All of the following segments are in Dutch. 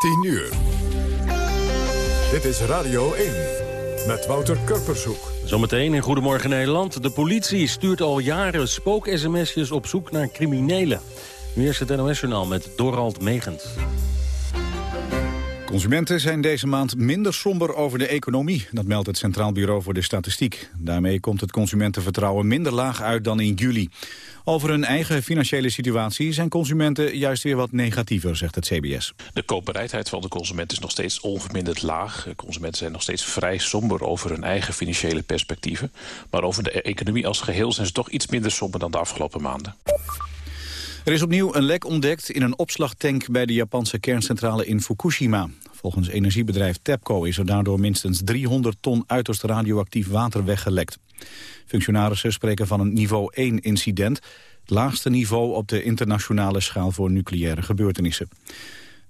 10 uur. Dit is Radio 1 met Wouter Kurpershoek. Zometeen in Goedemorgen Nederland. De politie stuurt al jaren spook-sms'jes op zoek naar criminelen. Nu eerst het NOS-journaal met Dorald Megens. Consumenten zijn deze maand minder somber over de economie. Dat meldt het Centraal Bureau voor de Statistiek. Daarmee komt het consumentenvertrouwen minder laag uit dan in juli. Over hun eigen financiële situatie zijn consumenten juist weer wat negatiever, zegt het CBS. De koopbereidheid van de consument is nog steeds onverminderd laag. Consumenten zijn nog steeds vrij somber over hun eigen financiële perspectieven. Maar over de economie als geheel zijn ze toch iets minder somber dan de afgelopen maanden. Er is opnieuw een lek ontdekt in een opslagtank bij de Japanse kerncentrale in Fukushima. Volgens energiebedrijf TEPCO is er daardoor minstens 300 ton uiterst radioactief water weggelekt. Functionarissen spreken van een niveau 1 incident, het laagste niveau op de internationale schaal voor nucleaire gebeurtenissen.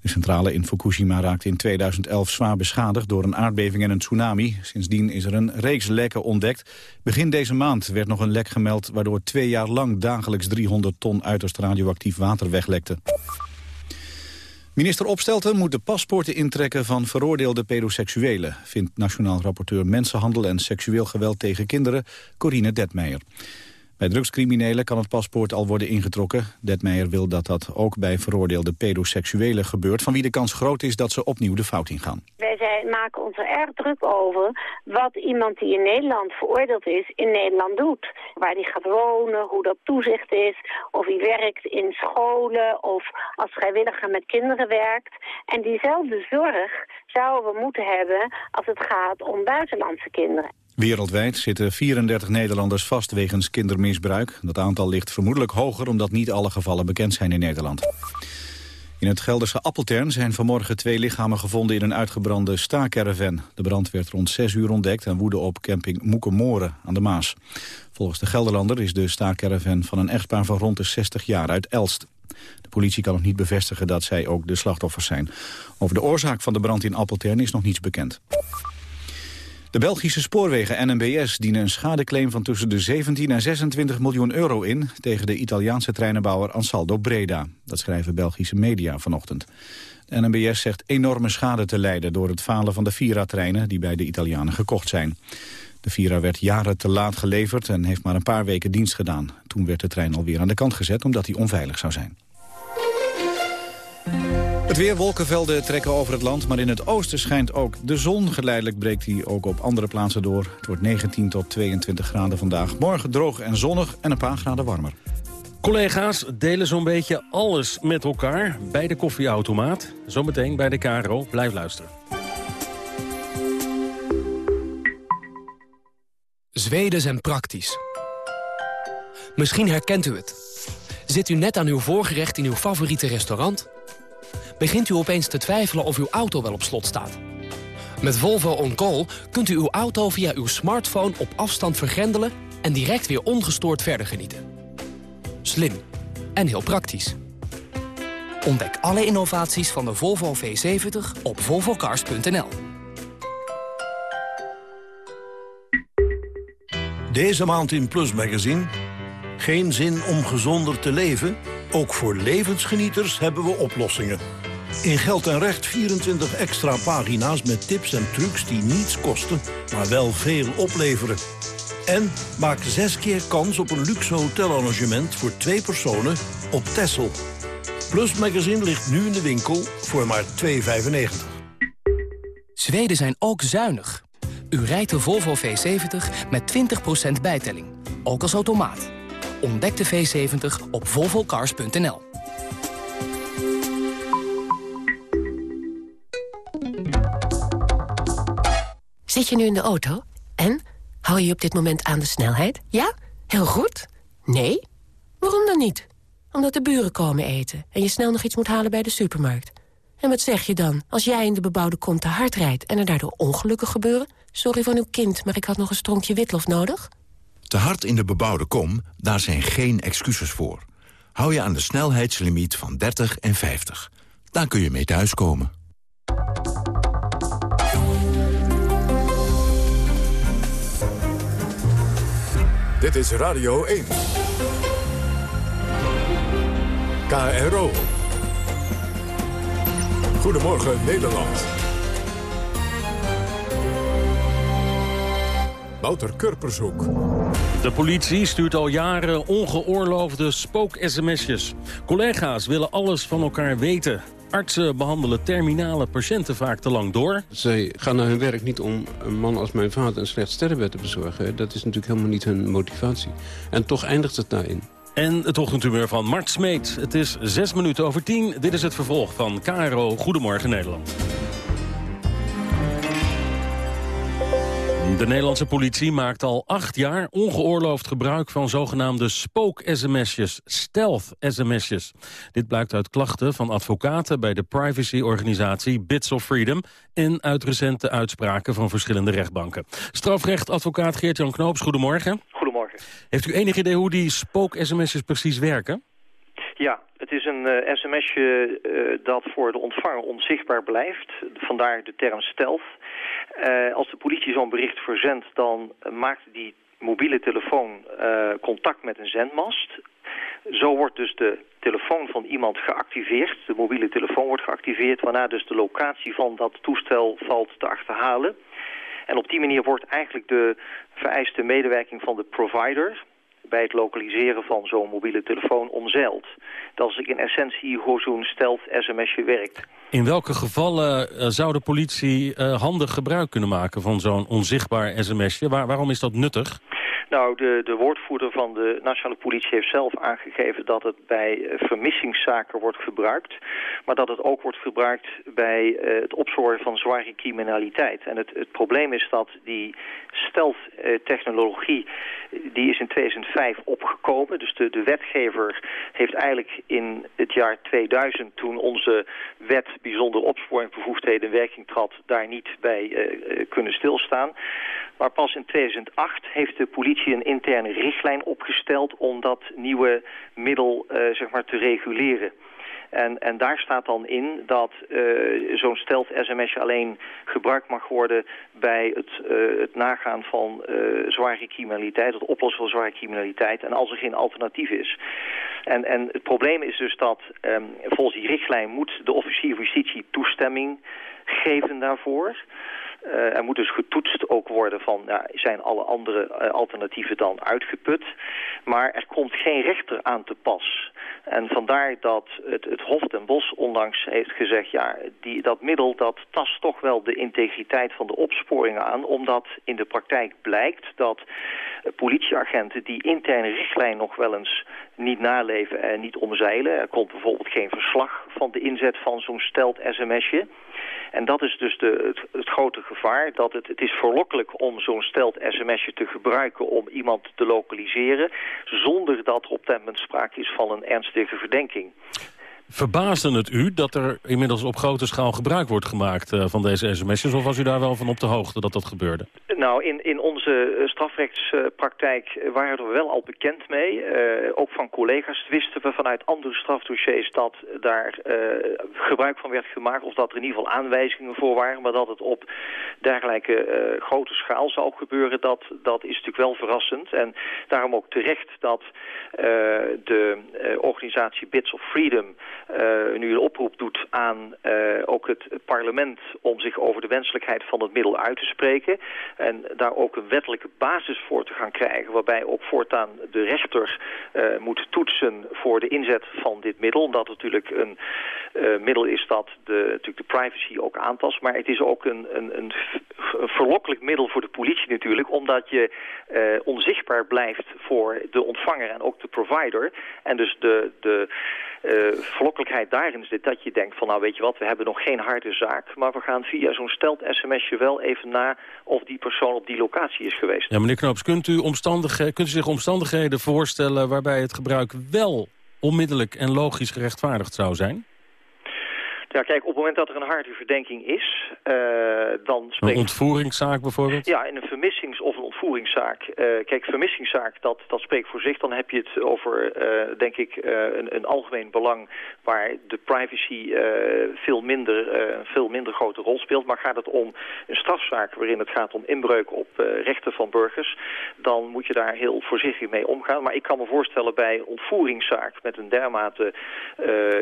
De centrale in Fukushima raakte in 2011 zwaar beschadigd door een aardbeving en een tsunami. Sindsdien is er een reeks lekken ontdekt. Begin deze maand werd nog een lek gemeld waardoor twee jaar lang dagelijks 300 ton uiterst radioactief water weglekte. Minister Opstelten moet de paspoorten intrekken van veroordeelde pedoseksuelen, vindt nationaal rapporteur Mensenhandel en seksueel geweld tegen kinderen Corine Detmeijer. Bij drugscriminelen kan het paspoort al worden ingetrokken. Detmeijer wil dat dat ook bij veroordeelde pedoseksuelen gebeurt... van wie de kans groot is dat ze opnieuw de fout ingaan. Wij zijn, maken ons er erg druk over wat iemand die in Nederland veroordeeld is... in Nederland doet. Waar hij gaat wonen, hoe dat toezicht is... of hij werkt in scholen of als vrijwilliger met kinderen werkt. En diezelfde zorg zouden we moeten hebben als het gaat om buitenlandse kinderen. Wereldwijd zitten 34 Nederlanders vast wegens kindermisbruik. Dat aantal ligt vermoedelijk hoger omdat niet alle gevallen bekend zijn in Nederland. In het Gelderse Appeltern zijn vanmorgen twee lichamen gevonden in een uitgebrande staakerven. De brand werd rond 6 uur ontdekt en woedde op camping Moekemoren aan de Maas. Volgens de Gelderlander is de staakerven van een echtpaar van rond de 60 jaar uit Elst. De politie kan nog niet bevestigen dat zij ook de slachtoffers zijn. Over de oorzaak van de brand in Appeltern is nog niets bekend. De Belgische spoorwegen NMBS dienen een schadeclaim van tussen de 17 en 26 miljoen euro in tegen de Italiaanse treinenbouwer Ansaldo Breda. Dat schrijven Belgische media vanochtend. NMBS zegt enorme schade te lijden door het falen van de Vira-treinen die bij de Italianen gekocht zijn. De Vira werd jaren te laat geleverd en heeft maar een paar weken dienst gedaan. Toen werd de trein alweer aan de kant gezet omdat hij onveilig zou zijn. Het weer, wolkenvelden trekken over het land, maar in het oosten schijnt ook de zon. Geleidelijk breekt hij ook op andere plaatsen door. Het wordt 19 tot 22 graden vandaag. Morgen droog en zonnig en een paar graden warmer. Collega's delen zo'n beetje alles met elkaar bij de koffieautomaat. Zometeen bij de KRO. Blijf luisteren. Zweden zijn praktisch. Misschien herkent u het. Zit u net aan uw voorgerecht in uw favoriete restaurant begint u opeens te twijfelen of uw auto wel op slot staat. Met Volvo On Call kunt u uw auto via uw smartphone op afstand vergrendelen... en direct weer ongestoord verder genieten. Slim en heel praktisch. Ontdek alle innovaties van de Volvo V70 op volvocars.nl. Deze maand in Plus Magazine... Geen zin om gezonder te leven? Ook voor levensgenieters hebben we oplossingen. In Geld en Recht 24 extra pagina's met tips en trucs die niets kosten, maar wel veel opleveren. En maak zes keer kans op een luxe hotelarrangement voor twee personen op Texel. Plus Magazine ligt nu in de winkel voor maar 2,95. Zweden zijn ook zuinig. U rijdt de Volvo V70 met 20% bijtelling, ook als automaat. Ontdek de V70 op volvocars.nl. Zit je nu in de auto? En? Hou je op dit moment aan de snelheid? Ja? Heel goed? Nee? Waarom dan niet? Omdat de buren komen eten en je snel nog iets moet halen bij de supermarkt. En wat zeg je dan als jij in de bebouwde kom te hard rijdt... en er daardoor ongelukken gebeuren? Sorry van uw kind, maar ik had nog een stronkje witlof nodig. Te hard in de bebouwde kom, daar zijn geen excuses voor. Hou je aan de snelheidslimiet van 30 en 50. Daar kun je mee thuiskomen. Dit is Radio 1. KRO. Goedemorgen Nederland. Wouter Kurpershoek. De politie stuurt al jaren ongeoorloofde spook-sms'jes. Collega's willen alles van elkaar weten. Artsen behandelen terminale patiënten vaak te lang door. Zij gaan naar hun werk niet om een man als mijn vader een slecht sterrenbed te bezorgen. Dat is natuurlijk helemaal niet hun motivatie. En toch eindigt het daarin. En het ochtendtumeur van Mart Smeet. Het is zes minuten over tien. Dit is het vervolg van KRO Goedemorgen Nederland. De Nederlandse politie maakt al acht jaar ongeoorloofd gebruik van zogenaamde spook-sms'jes, stealth-sms'jes. Dit blijkt uit klachten van advocaten bij de privacyorganisatie Bits of Freedom en uit recente uitspraken van verschillende rechtbanken. Strafrechtadvocaat Geert-Jan Knoops, goedemorgen. Goedemorgen. Heeft u enig idee hoe die spook-sms'jes precies werken? Ja, het is een uh, sms'je uh, dat voor de ontvanger onzichtbaar blijft. Vandaar de term stealth. Uh, als de politie zo'n bericht verzendt, dan maakt die mobiele telefoon contact met een zendmast. Zo wordt dus de telefoon van iemand geactiveerd. De mobiele telefoon wordt geactiveerd, waarna dus de locatie van dat toestel valt te achterhalen. En op die manier wordt eigenlijk de vereiste medewerking van de provider bij het lokaliseren van zo'n mobiele telefoon omzeild. Dat is in essentie hoe zo'n stelt sms'je werkt. In welke gevallen uh, zou de politie uh, handig gebruik kunnen maken van zo'n onzichtbaar sms'je? Waar, waarom is dat nuttig? Nou, de, de woordvoerder van de nationale politie heeft zelf aangegeven dat het bij vermissingszaken wordt gebruikt. Maar dat het ook wordt gebruikt bij uh, het opsporen van zware criminaliteit. En het, het probleem is dat die stealth-technologie, die is in 2005 opgekomen. Dus de, de wetgever heeft eigenlijk in het jaar 2000, toen onze wet bijzonder opsporingsbevoegdheden in werking trad, daar niet bij uh, kunnen stilstaan. Maar pas in 2008 heeft de politie een interne richtlijn opgesteld om dat nieuwe middel uh, zeg maar te reguleren. En, en daar staat dan in dat uh, zo'n stelt sms alleen gebruikt mag worden bij het, uh, het nagaan van uh, zware criminaliteit, het oplossen van zware criminaliteit en als er geen alternatief is. En, en het probleem is dus dat um, volgens die richtlijn moet de officier van justitie toestemming geven daarvoor. Uh, er moet dus getoetst ook worden van, ja, zijn alle andere alternatieven dan uitgeput. Maar er komt geen rechter aan te pas. En vandaar dat het, het Hof ten Bos onlangs heeft gezegd... ja, die, dat middel dat tast toch wel de integriteit van de opsporingen aan... omdat in de praktijk blijkt dat politieagenten die interne richtlijn nog wel eens niet naleven en niet omzeilen. Er komt bijvoorbeeld geen verslag van de inzet van zo'n stelt sms'je... En dat is dus de, het, grote gevaar. Dat het, het is verlokkelijk om zo'n stelt sms'je te gebruiken om iemand te lokaliseren. Zonder dat op dat moment sprake is van een ernstige verdenking. Verbaasde het u dat er inmiddels op grote schaal gebruik wordt gemaakt uh, van deze sms'jes? Of was u daar wel van op de hoogte dat dat gebeurde? Nou, in, in onze uh, strafrechtspraktijk waren we wel al bekend mee. ook van collega's wisten we vanuit andere strafdossiers dat daar gebruik van werd gemaakt. Of dat er in ieder geval aanwijzingen voor waren. Maar dat het op dergelijke grote schaal zou gebeuren, dat, dat is natuurlijk wel verrassend. En daarom ook terecht dat de organisatie Bits of Freedom... Uh, nu een oproep doet aan uh, ook het parlement om zich over de wenselijkheid van het middel uit te spreken. En daar ook een wettelijke basis voor te gaan krijgen. Waarbij ook voortaan de rechter uh, moet toetsen voor de inzet van dit middel. Omdat het natuurlijk een middel is dat de, natuurlijk de privacy ook aantast. Maar het is ook een, een, een verlokkelijk middel voor de politie natuurlijk. Omdat je onzichtbaar blijft voor de ontvanger en ook de provider. En dus de... de verlokkelijkheid daarin zit dat je denkt van nou weet je wat, we hebben nog geen harde zaak, maar we gaan via zo'n stelt sms'je wel even na of die persoon op die locatie is geweest. Ja meneer Knoops, kunt u, omstandigheden, kunt u zich omstandigheden voorstellen waarbij het gebruik wel onmiddellijk en logisch gerechtvaardigd zou zijn? Ja, kijk, op het moment dat er een harde verdenking is, uh, dan spreekt... Een ontvoeringszaak bijvoorbeeld? Ja, in een vermissings- of een ontvoeringszaak. Uh, kijk, vermissingszaak, dat, dat spreekt voor zich. Dan heb je het over, uh, denk ik, een, een, algemeen belang waar de privacy veel, minder, veel minder grote rol speelt. Maar gaat het om een strafzaak waarin het gaat om inbreuk op rechten van burgers, dan moet je daar heel voorzichtig mee omgaan. Maar ik kan me voorstellen bij ontvoeringszaak met een dermate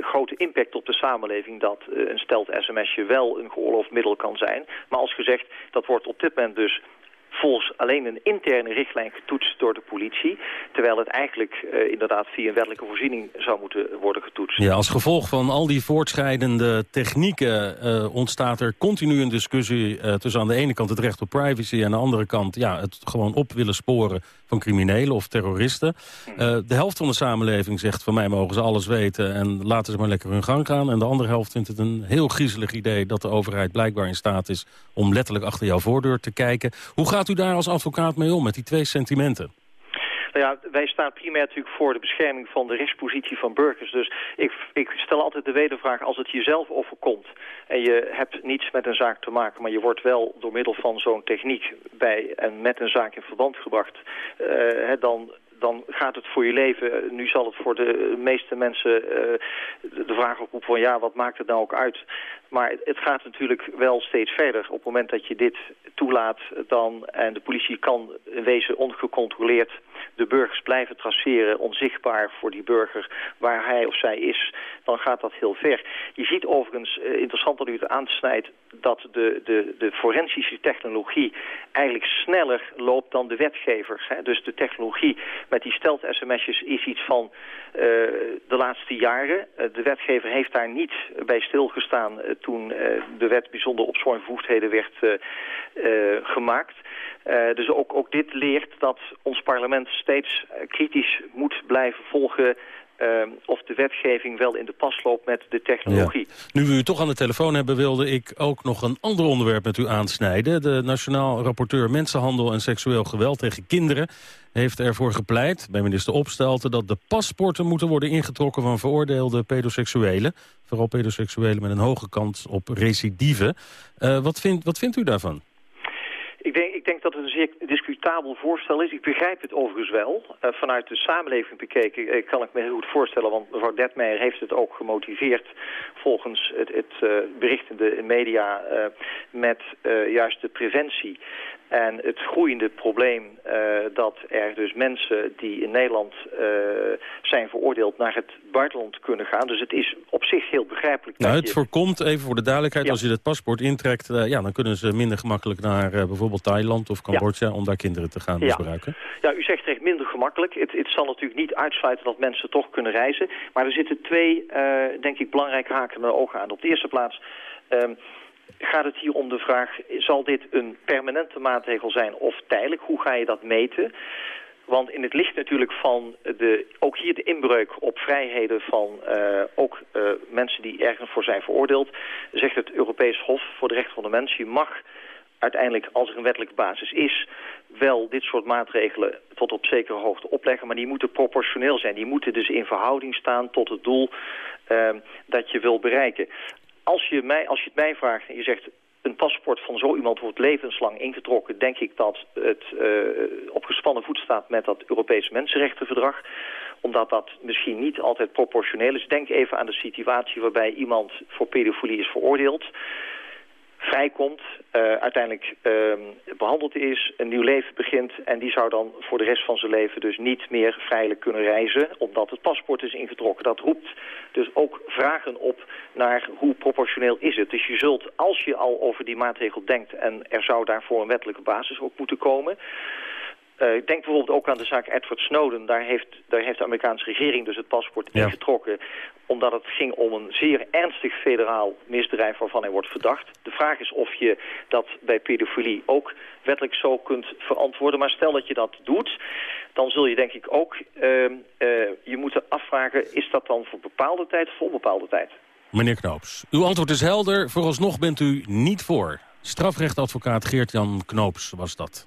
grote impact op de samenleving dat dat een stelt sms'je wel een geoorloofd middel kan zijn. Maar als gezegd, dat wordt op dit moment dus volgens alleen een interne richtlijn getoetst door de politie. Terwijl het eigenlijk uh, inderdaad via een wettelijke voorziening zou moeten worden getoetst. Ja, als gevolg van al die voortschrijdende technieken uh, ontstaat er continu een discussie uh, tussen aan de ene kant het recht op privacy en aan de andere kant ja, het gewoon op willen sporen van criminelen of terroristen. de helft van de samenleving zegt van mij mogen ze alles weten en laten ze maar lekker hun gang gaan. En de andere helft vindt het een heel griezelig idee dat de overheid blijkbaar in staat is om letterlijk achter jouw voordeur te kijken. Hoe gaat u daar als advocaat mee om, met die twee sentimenten? Nou ja, wij staan primair natuurlijk voor de bescherming van de rechtspositie van burgers. Dus ik, ik stel altijd de wedervraag, als het jezelf overkomt... en je hebt niets met een zaak te maken... maar je wordt wel door middel van zo'n techniek bij en met een zaak in verband gebracht... Uh, dan dan gaat het voor je leven. Nu zal het voor de meeste mensen uh, de vraag oproepen van ja, wat maakt het nou ook uit? Maar het gaat natuurlijk wel steeds verder. Op het moment dat je dit toelaat dan, en de politie kan in wezen ongecontroleerd de burgers blijven traceren, onzichtbaar voor die burger waar hij of zij is, dan gaat dat heel ver. Je ziet overigens, eh, interessant dat u het aansnijdt, dat de, de, de forensische technologie eigenlijk sneller loopt dan de wetgevers. Hè. Dus de technologie met die stelt sms'jes is iets van uh, de laatste jaren. Uh, de wetgever heeft daar niet bij stilgestaan toen de wet bijzonder opsporingbevoegdheden werd gemaakt. Uh, dus ook, ook dit leert dat ons parlement steeds kritisch moet blijven volgen of de wetgeving wel in de pas loopt met de technologie. Nu we u toch aan de telefoon hebben, wilde ik ook nog een ander onderwerp met u aansnijden. De Nationaal Rapporteur Mensenhandel en Seksueel Geweld tegen Kinderen heeft ervoor gepleit, bij minister Opstelten, dat de paspoorten moeten worden ingetrokken van veroordeelde pedoseksuelen. Vooral pedoseksuelen met een hoge kans op recidive. Uh, wat, wat vindt u daarvan? Ik denk, ik denk dat het een zeer discutabel voorstel is. Ik begrijp het overigens wel. Uh, vanuit de samenleving bekeken uh, kan ik me heel goed voorstellen... want mevrouw Detmeijer heeft het ook gemotiveerd... volgens het, het uh, bericht in de media met juist de preventie. En het groeiende probleem uh, dat er dus mensen die in Nederland uh, zijn veroordeeld naar het buitenland kunnen gaan. Dus het is op zich heel begrijpelijk. Nou, het voorkomt, even voor de duidelijkheid, ja. als je het paspoort intrekt... Uh, ja, dan kunnen ze minder gemakkelijk naar bijvoorbeeld Thailand of Cambodja... Ja. om daar kinderen te gaan misbruiken. Ja, u zegt echt minder gemakkelijk. Het, het zal natuurlijk niet uitsluiten dat mensen toch kunnen reizen. Maar er zitten twee, denk ik, belangrijke haken naar ogen aan. Op de eerste plaats... Um, gaat het hier om de vraag, zal dit een permanente maatregel zijn of tijdelijk? Hoe ga je dat meten? Want in het licht natuurlijk van de, ook hier de inbreuk op vrijheden van uh, ook uh, mensen die ergens voor zijn veroordeeld, zegt het Europees Hof voor de Rechten van de Mens, je mag uiteindelijk, als er een wettelijke basis is, wel dit soort maatregelen tot op zekere hoogte opleggen, maar die moeten proportioneel zijn. Die moeten dus in verhouding staan tot het doel uh, dat je wil bereiken als je, mij, als je het mij vraagt en je zegt een paspoort van zo iemand wordt levenslang ingetrokken... denk ik dat het uh, op gespannen voet staat met dat Europese Mensenrechtenverdrag omdat dat misschien niet altijd proportioneel is. Denk even aan de situatie waarbij iemand voor pedofilie is veroordeeld vrijkomt, uh, uiteindelijk uh, behandeld is, een nieuw leven begint... en die zou dan voor de rest van zijn leven dus niet meer vrijelijk kunnen reizen... omdat het paspoort is ingetrokken. Dat roept dus ook vragen op naar hoe proportioneel is het. Dus je zult, als je al over die maatregel denkt... en er zou daarvoor een wettelijke basis ook moeten komen... Uh, ik denk bijvoorbeeld ook aan de zaak Edward Snowden. Daar heeft, daar heeft de Amerikaanse regering dus het paspoort ja. ingetrokken... omdat het ging om een zeer ernstig federaal misdrijf waarvan hij wordt verdacht. De vraag is of je dat bij pedofilie ook wettelijk zo kunt verantwoorden. Maar stel dat je dat doet, dan zul je denk ik ook uh, uh, je moeten afvragen... is dat dan voor bepaalde tijd of voor onbepaalde tijd? Meneer Knoops, uw antwoord is helder. Vooralsnog bent u niet voor. Strafrechtadvocaat Geert-Jan Knoops was dat.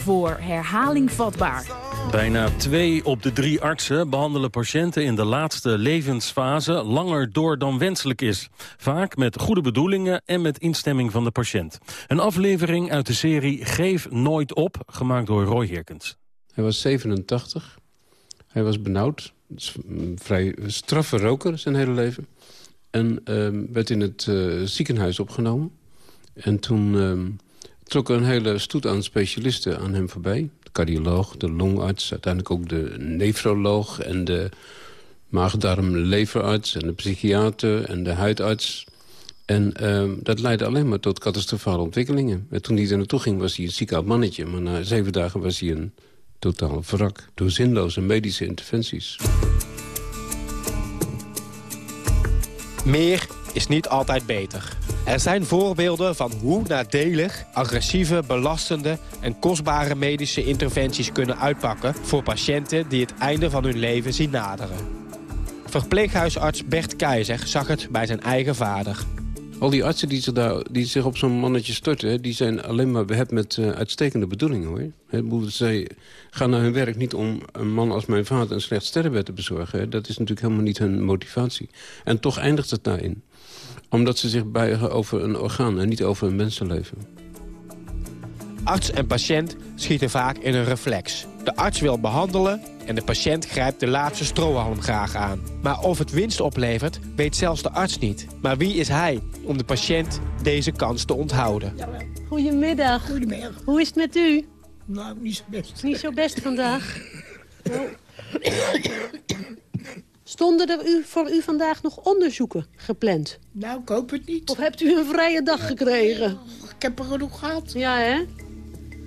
Voor herhaling vatbaar. Bijna twee op de drie artsen behandelen patiënten in de laatste levensfase langer door dan wenselijk is. Vaak met goede bedoelingen en met instemming van de patiënt. Een aflevering uit de serie Geef Nooit Op, gemaakt door Roy Herkens. Hij was 87. Hij was benauwd. Vrij straffe roker zijn hele leven. En uh, werd in het uh, ziekenhuis opgenomen. En toen uh, trok er een hele stoet aan specialisten aan hem voorbij. De cardioloog, de longarts, uiteindelijk ook de nefroloog... en de maagdarm-leverarts en de psychiater en de huidarts. En uh, dat leidde alleen maar tot catastrofale ontwikkelingen. En toen hij er naartoe ging was hij een ziek oud mannetje. Maar na zeven dagen was hij een totaal wrak door zinloze medische interventies. Meer is niet altijd beter. Er zijn voorbeelden van hoe nadelig, agressieve, belastende en kostbare medische interventies kunnen uitpakken voor patiënten die het einde van hun leven zien naderen. Verpleeghuisarts Bert Keizer zag het bij zijn eigen vader. Al die artsen die zich, daar, die zich op zo'n mannetje storten... die zijn alleen maar behept met uh, uitstekende bedoelingen. hoor. Zij gaan naar hun werk niet om een man als mijn vader... een slecht sterrenbed te bezorgen. Dat is natuurlijk helemaal niet hun motivatie. En toch eindigt het daarin. Omdat ze zich buigen over een orgaan en niet over een mensenleven. Arts en patiënt schieten vaak in een reflex. De arts wil behandelen en de patiënt grijpt de laatste strohalm graag aan. Maar of het winst oplevert, weet zelfs de arts niet. Maar wie is hij om de patiënt deze kans te onthouden? Goedemiddag. Goedemiddag. Hoe is het met u? Nou, niet zo best. Niet zo best vandaag. Oh. Stonden er u, voor u vandaag nog onderzoeken gepland? Nou, ik hoop het niet. Of hebt u een vrije dag gekregen? Ik heb er genoeg gehad. Ja, hè?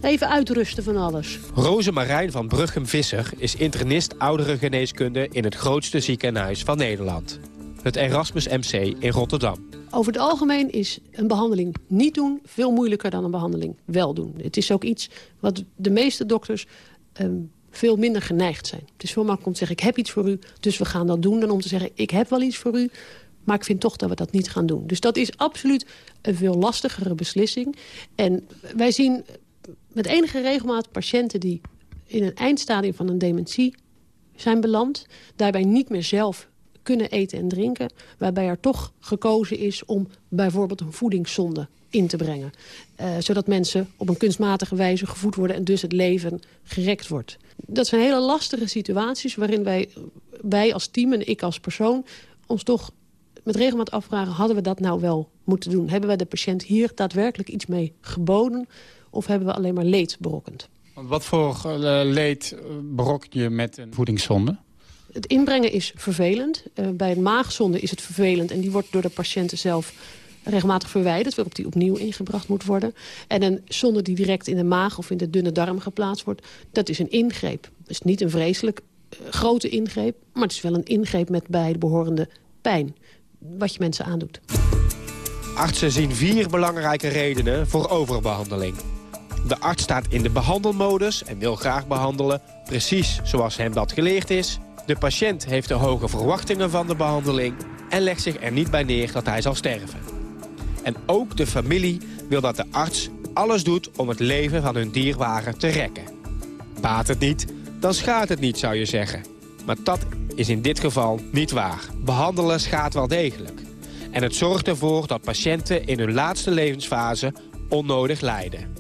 Even uitrusten van alles. Rosemarijn van Bruggen-Visser is internist ouderengeneeskunde... in het grootste ziekenhuis van Nederland. Het Erasmus MC in Rotterdam. Over het algemeen is een behandeling niet doen veel moeilijker dan een behandeling wel doen. Het is ook iets wat de meeste dokters um, veel minder geneigd zijn. Het is veel makkelijker om te zeggen, ik heb iets voor u, dus we gaan dat doen... dan om te zeggen, ik heb wel iets voor u, maar ik vind toch dat we dat niet gaan doen. Dus dat is absoluut een veel lastigere beslissing. En wij zien met enige regelmaat patiënten die in een eindstadium van een dementie zijn beland... daarbij niet meer zelf kunnen eten en drinken... waarbij er toch gekozen is om bijvoorbeeld een voedingszonde in te brengen. Uh, zodat mensen op een kunstmatige wijze gevoed worden... en dus het leven gerekt wordt. Dat zijn hele lastige situaties waarin wij, wij als team en ik als persoon... ons toch met regelmaat afvragen, hadden we dat nou wel moeten doen? Hebben we de patiënt hier daadwerkelijk iets mee geboden... of hebben we alleen maar leed berokkend? Wat voor uh, leed brok je met een voedingszonde? Het inbrengen is vervelend. Uh, bij een maagzonde is het vervelend en die wordt door de patiënten zelf regelmatig verwijderd... waarop die opnieuw ingebracht moet worden. En een zonde die direct in de maag of in de dunne darm geplaatst wordt... dat is een ingreep. Dat is niet een vreselijk uh, grote ingreep... maar het is wel een ingreep met bij de behorende pijn. Wat je mensen aandoet. Artsen zien vier belangrijke redenen voor overbehandeling. De arts staat in de behandelmodus en wil graag behandelen... precies zoals hem dat geleerd is... De patiënt heeft de hoge verwachtingen van de behandeling... en legt zich er niet bij neer dat hij zal sterven. En ook de familie wil dat de arts alles doet om het leven van hun dierbare te rekken. Baat het niet, dan schaadt het niet, zou je zeggen. Maar dat is in dit geval niet waar. Behandelen schaadt wel degelijk. En het zorgt ervoor dat patiënten in hun laatste levensfase onnodig lijden.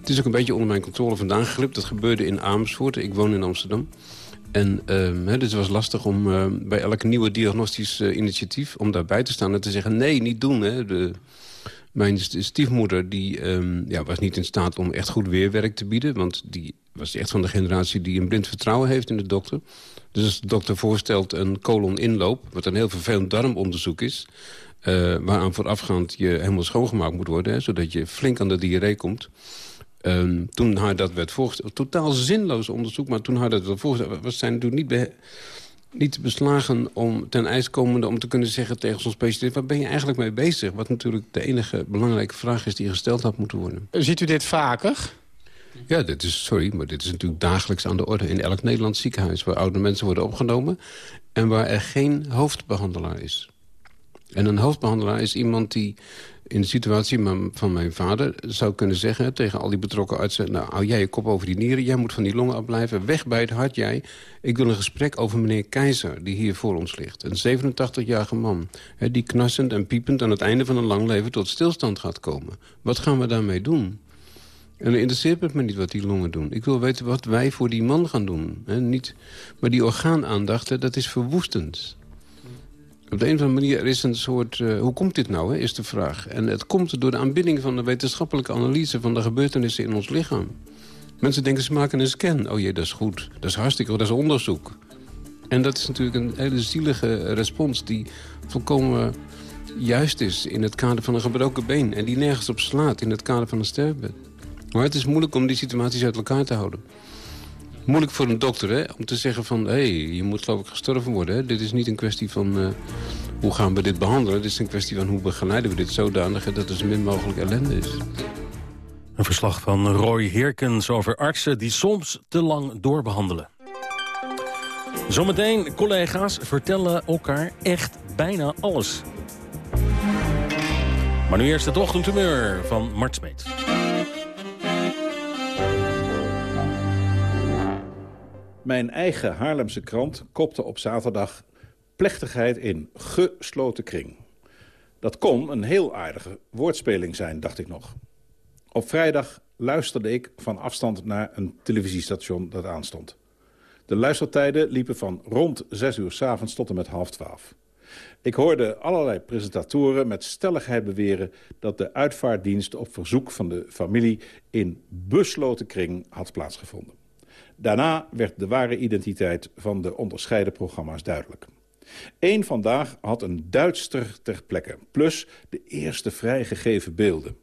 Het is ook een beetje onder mijn controle vandaan geglipt. Dat gebeurde in Amersfoort. Ik woon in Amsterdam. En uh, dus het was lastig om uh, bij elk nieuwe diagnostisch uh, initiatief... om daarbij te staan en te zeggen, nee, niet doen. Hè. De, mijn stiefmoeder die, um, ja, was niet in staat om echt goed weerwerk te bieden... want die was echt van de generatie die een blind vertrouwen heeft in de dokter. Dus als de dokter voorstelt een colon-inloop... wat een heel vervelend darmonderzoek is... waaraan voorafgaand je helemaal schoongemaakt moet worden... Hè, zodat je flink aan de diarree komt... Um, toen haar dat werd voorgesteld, totaal zinloos onderzoek... maar toen haar dat werd voorgesteld, was zij natuurlijk niet, niet beslagen om ten ijs komende... om te kunnen zeggen tegen zo'n specialist... waar ben je eigenlijk mee bezig? Wat natuurlijk de enige belangrijke vraag is die gesteld had moeten worden. Ziet u dit vaker? Ja, dit is, sorry, maar dit is natuurlijk dagelijks aan de orde... in elk Nederlands ziekenhuis waar oude mensen worden opgenomen... en waar er geen hoofdbehandelaar is. En een hoofdbehandelaar is iemand die in de situatie van mijn vader zou kunnen zeggen... tegen al die betrokken artsen... nou, hou jij je kop over die nieren, jij moet van die longen afblijven... weg bij het hart, jij. Ik wil een gesprek over meneer Keizer, die hier voor ons ligt. Een 87-jarige man, hè, die knassend en piepend... aan het einde van een lang leven tot stilstand gaat komen. Wat gaan we daarmee doen? En dan interesseert het me niet wat die longen doen. Ik wil weten wat wij voor die man gaan doen. Hè? Niet, maar die orgaanaandachten, dat is verwoestend. Op de een of andere manier er is een soort... Uh, hoe komt dit nou, hè, is de vraag. En het komt door de aanbinding van de wetenschappelijke analyse... van de gebeurtenissen in ons lichaam. Mensen denken, ze maken een scan. Oh jee, dat is goed. Dat is hartstikke goed, dat is onderzoek. En dat is natuurlijk een hele zielige respons... die volkomen juist is in het kader van een gebroken been... en die nergens op slaat in het kader van een sterfbed. Maar het is moeilijk om die situaties uit elkaar te houden. Moeilijk voor een dokter, hè? Om te zeggen van, hé, hey, je moet geloof ik gestorven worden. Hè? Dit is niet een kwestie van, uh, hoe gaan we dit behandelen? Dit is een kwestie van, hoe begeleiden we dit zodanig... dat er zo min mogelijk ellende is. Een verslag van Roy Heerkens over artsen die soms te lang doorbehandelen. Zometeen, collega's vertellen elkaar echt bijna alles. Maar nu eerst het ochtendtumeur van Mart Smeet. Mijn eigen Haarlemse krant kopte op zaterdag plechtigheid in gesloten kring. Dat kon een heel aardige woordspeling zijn, dacht ik nog. Op vrijdag luisterde ik van afstand naar een televisiestation dat aanstond. De luistertijden liepen van rond 6 uur s avonds tot en met half twaalf. Ik hoorde allerlei presentatoren met stelligheid beweren... dat de uitvaartdienst op verzoek van de familie in besloten kring had plaatsgevonden. Daarna werd de ware identiteit van de onderscheiden programma's duidelijk. Eén vandaag had een Duitster ter plekke, plus de eerste vrijgegeven beelden.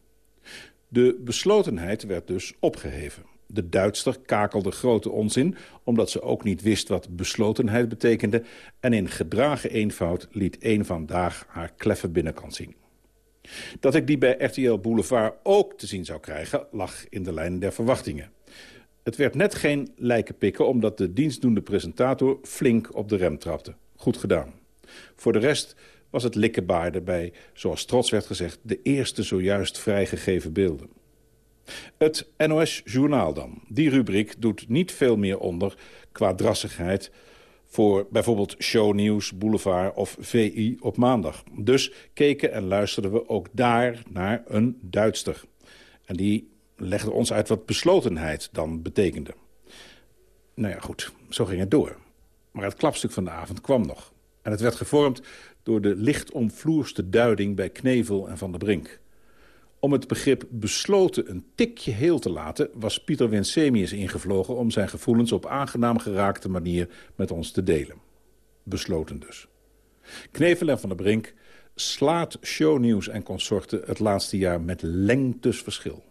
De beslotenheid werd dus opgeheven. De Duitster kakelde grote onzin, omdat ze ook niet wist wat beslotenheid betekende... en in gedragen eenvoud liet één vandaag haar kleffe binnenkant zien. Dat ik die bij RTL Boulevard ook te zien zou krijgen, lag in de lijn der verwachtingen. Het werd net geen lijkenpikken omdat de dienstdoende presentator flink op de rem trapte. Goed gedaan. Voor de rest was het likkenbaarden bij, zoals trots werd gezegd... de eerste zojuist vrijgegeven beelden. Het NOS Journaal dan. Die rubriek doet niet veel meer onder qua drassigheid... voor bijvoorbeeld shownieuws, boulevard of VI op maandag. Dus keken en luisterden we ook daar naar een Duitster. En die legde ons uit wat beslotenheid dan betekende. Nou ja, goed, zo ging het door. Maar het klapstuk van de avond kwam nog. En het werd gevormd door de licht omvloerste duiding bij Knevel en Van der Brink. Om het begrip besloten een tikje heel te laten... was Pieter Winsemius ingevlogen om zijn gevoelens op aangenaam geraakte manier met ons te delen. Besloten dus. Knevel en Van der Brink slaat shownieuws en consorten het laatste jaar met lengtes verschil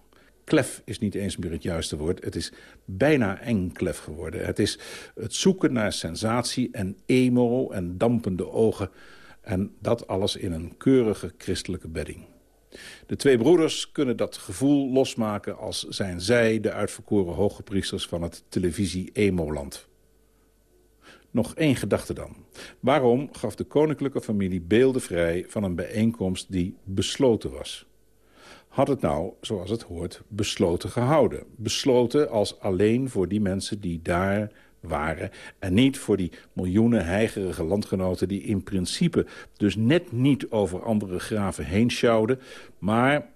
klef is niet eens meer het juiste woord. Het is bijna eng klef geworden. Het is het zoeken naar sensatie en emo en dampende ogen. En dat alles in een keurige christelijke bedding. De twee broeders kunnen dat gevoel losmaken als zijn zij de uitverkoren hogepriesters van het televisie-emoland. Nog één gedachte dan. Waarom gaf de koninklijke familie beelden vrij van een bijeenkomst die besloten was? Had het nou, zoals het hoort, besloten gehouden. Besloten als alleen voor die mensen die daar waren... en niet voor die miljoenen heigerige landgenoten... die in principe dus net niet over andere graven heen sjouwden... maar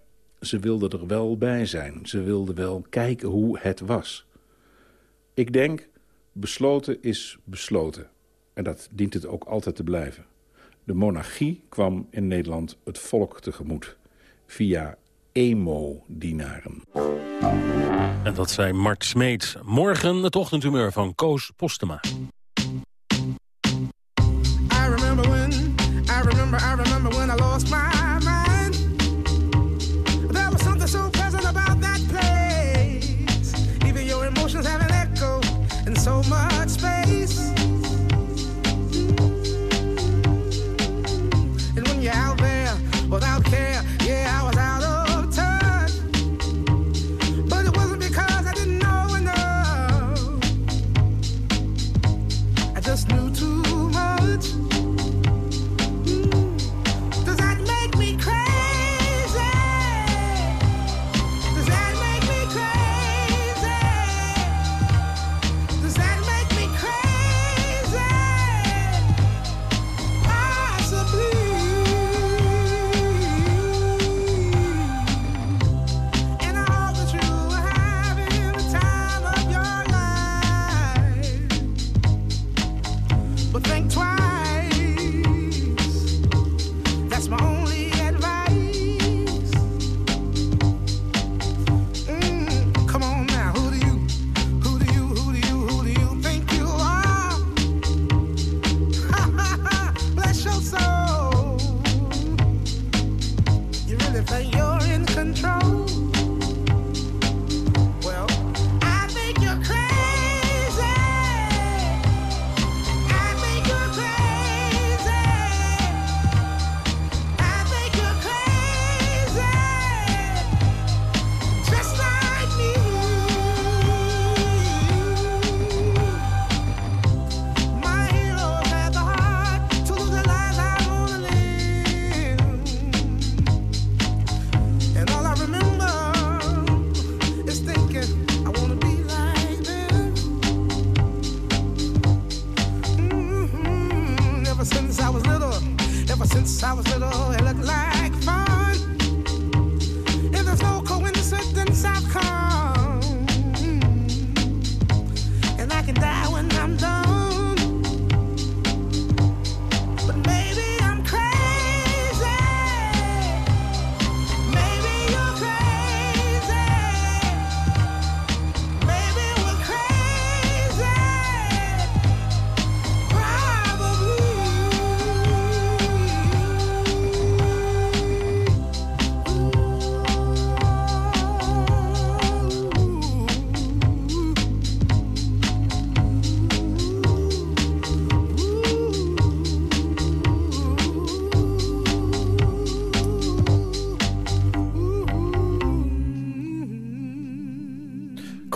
ze wilden er wel bij zijn. Ze wilden wel kijken hoe het was. Ik denk, besloten is besloten. En dat dient het ook altijd te blijven. De monarchie kwam in Nederland het volk tegemoet... via emo-dienaren. En dat zei Mart Smeets. Morgen het ochtendhumeur van Koos Postema. I remember when, I remember, I remember when I lost my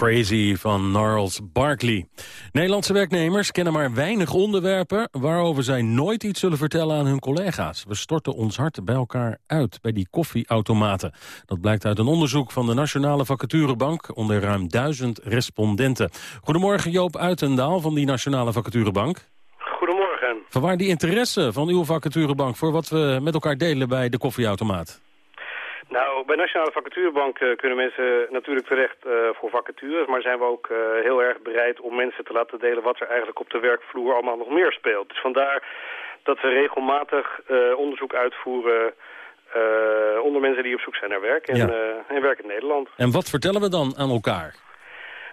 Crazy van Gnarls Barkley. Nederlandse werknemers kennen maar weinig onderwerpen... waarover zij nooit iets zullen vertellen aan hun collega's. We storten ons hart bij elkaar uit bij die koffieautomaten. Dat blijkt uit een onderzoek van de Nationale Vacaturebank... onder ruim duizend respondenten. Goedemorgen Joop Uitendaal van die Nationale Vacaturebank. Goedemorgen. Vanwaar die interesse van uw vacaturebank... voor wat we met elkaar delen bij de koffieautomaat? Nou, bij Nationale Vacaturebank uh, kunnen mensen natuurlijk terecht uh, voor vacatures, maar zijn we ook uh, heel erg bereid om mensen te laten delen wat er eigenlijk op de werkvloer allemaal nog meer speelt. Dus vandaar dat we regelmatig onderzoek uitvoeren onder mensen die op zoek zijn naar werk en, Ja. en werk in Nederland. En wat vertellen we dan aan elkaar?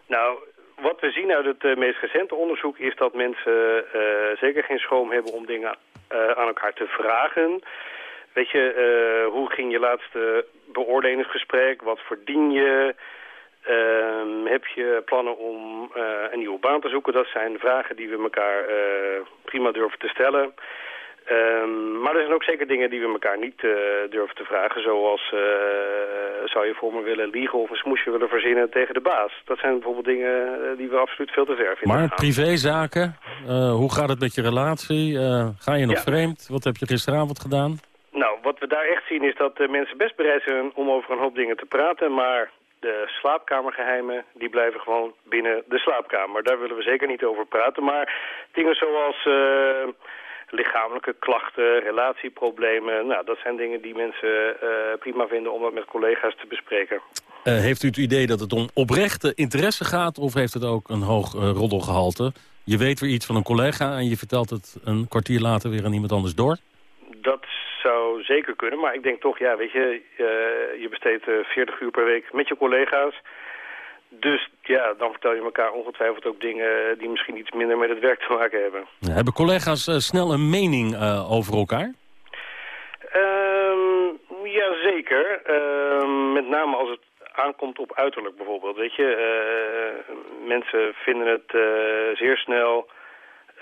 Nou, wat we zien uit het eh, meest recente onderzoek is dat mensen eh, zeker geen schroom hebben om dingen eh, aan elkaar te vragen. Weet je, eh, hoe ging je laatste beoordelingsgesprek? Wat verdien je? Ehm, heb je plannen om eh, een nieuwe baan te zoeken? Dat zijn vragen die we elkaar eh, prima durven te stellen. Ehm, maar er zijn ook zeker dingen die we elkaar niet durven te vragen. Zoals, zou je voor me willen liegen of een smoesje willen verzinnen tegen de baas? Dat zijn bijvoorbeeld dingen die we absoluut veel te ver vinden. Maar gaan. privézaken, hoe gaat het met je relatie? Ga je nog Ja. vreemd? Wat heb je gisteravond gedaan? Wat we daar echt zien is dat mensen best bereid zijn om over een hoop dingen te praten, maar de slaapkamergeheimen, die blijven gewoon binnen de slaapkamer. Daar willen we zeker niet over praten, maar dingen zoals uh, lichamelijke klachten, relatieproblemen, nou, dat zijn dingen die mensen uh, prima vinden om dat met collega's te bespreken. Uh, heeft u het idee dat het om oprechte interesse gaat of heeft het ook een hoog uh, roddelgehalte? Je weet weer iets van een collega en je vertelt het een kwartier later weer aan iemand anders door? Dat zou zeker kunnen, maar ik denk toch, ja, weet je, uh, je besteedt uh, 40 uur per week met je collega's. Dus ja, dan vertel je elkaar ongetwijfeld ook dingen die misschien iets minder met het werk te maken hebben. Ja, hebben collega's uh, snel een mening uh, over elkaar? Um, Jazeker. Um, met name als het aankomt op uiterlijk bijvoorbeeld. Weet je, mensen vinden het zeer snel...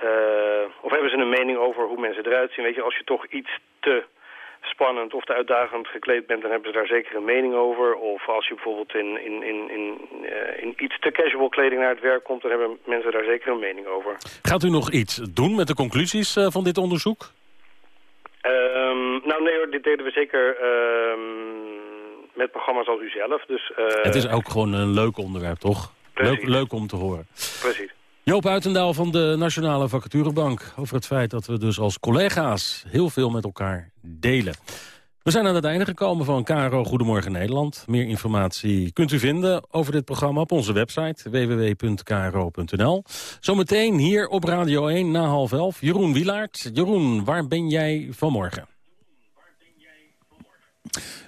Uh, of hebben ze een mening over hoe mensen eruit zien? Weet je, als je toch iets te spannend of te uitdagend gekleed bent, dan hebben ze daar zeker een mening over. Of als je bijvoorbeeld in, in, in, in, uh, in iets te casual kleding naar het werk komt, dan hebben mensen daar zeker een mening over. Gaat u nog iets doen met de conclusies uh, van dit onderzoek? Um, nou nee hoor, dit deden we zeker um, met programma's als u zelf. Dus, het is ook gewoon een leuk onderwerp, toch? Leuk, leuk om te horen. Precies. Joop Uitendaal van de Nationale Vacaturebank... over het feit dat we dus als collega's heel veel met elkaar delen. We zijn aan het einde gekomen van KRO Goedemorgen Nederland. Meer informatie kunt u vinden over dit programma op onze website www.kro.nl. Zometeen hier op Radio 1 na half elf. Jeroen Wilaert. Jeroen, waar ben jij vanmorgen?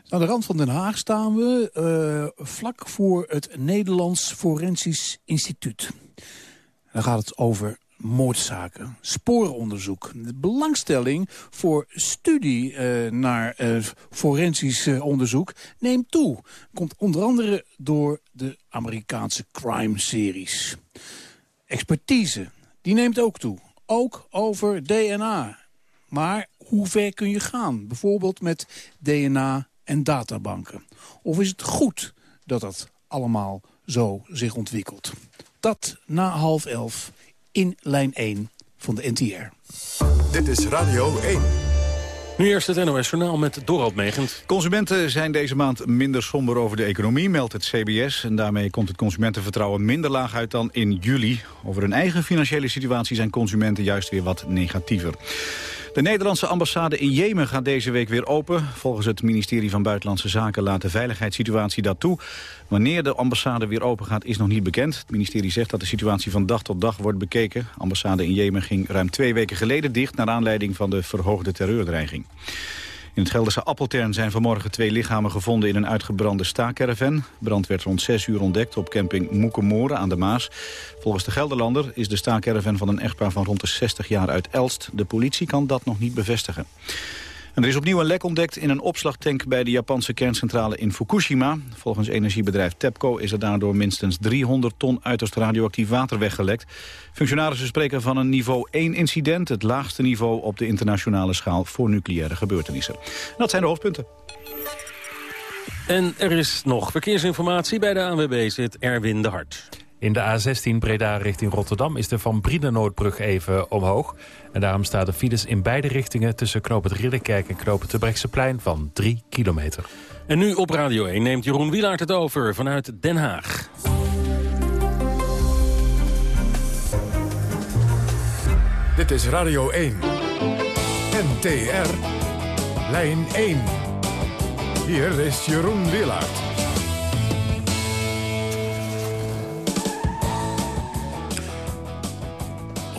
Aan de rand van Den Haag staan we uh, vlak voor het Nederlands Forensisch Instituut. Dan gaat het over moordzaken, sporenonderzoek. De belangstelling voor studie uh, naar uh, forensisch uh, onderzoek neemt toe. Komt onder andere door de Amerikaanse crime-series. Expertise, die neemt ook toe. Ook over DNA. Maar hoe ver kun je gaan? Bijvoorbeeld met DNA en databanken. Of is het goed dat dat allemaal zo zich ontwikkelt? Dat na half elf in lijn 1 van de NTR. Dit is Radio 1. Nu eerst het NOS Journaal met Dorald Megens. Consumenten zijn deze maand minder somber over de economie, meldt het CBS. En daarmee komt het consumentenvertrouwen minder laag uit dan in juli. Over hun eigen financiële situatie zijn consumenten juist weer wat negatiever. De Nederlandse ambassade in Jemen gaat deze week weer open. Volgens het ministerie van Buitenlandse Zaken laat de veiligheidssituatie dat toe. Wanneer de ambassade weer open gaat is nog niet bekend. Het ministerie zegt dat de situatie van dag tot dag wordt bekeken. De ambassade in Jemen ging ruim twee weken geleden dicht... naar aanleiding van de verhoogde terreurdreiging. In het Gelderse Appeltern zijn vanmorgen twee lichamen gevonden in een uitgebrande staakerven. Brand werd rond 6 uur ontdekt op camping Moekemoren aan de Maas. Volgens de Gelderlander is de staakerven van een echtpaar van rond de 60 jaar uit Elst. De politie kan dat nog niet bevestigen. Er is opnieuw een lek ontdekt in een opslagtank bij de Japanse kerncentrale in Fukushima. Volgens energiebedrijf TEPCO is er daardoor minstens 300 ton uiterst radioactief water weggelekt. Functionarissen spreken van een niveau 1 incident, het laagste niveau op de internationale schaal voor nucleaire gebeurtenissen. En dat zijn de hoofdpunten. En er is nog verkeersinformatie. Bij de ANWB zit Erwin de Hart. In de A16 Breda richting Rotterdam is de Van Brienenoordbrug even omhoog. En daarom staan de files in beide richtingen... tussen Knoop het Ridderkerk en Knoop het Terbrechtseplein van 3 kilometer. En nu op Radio 1 neemt Jeroen Wielaert het over vanuit Den Haag. Dit is Radio 1. NTR. Lijn 1. Hier is Jeroen Willaert.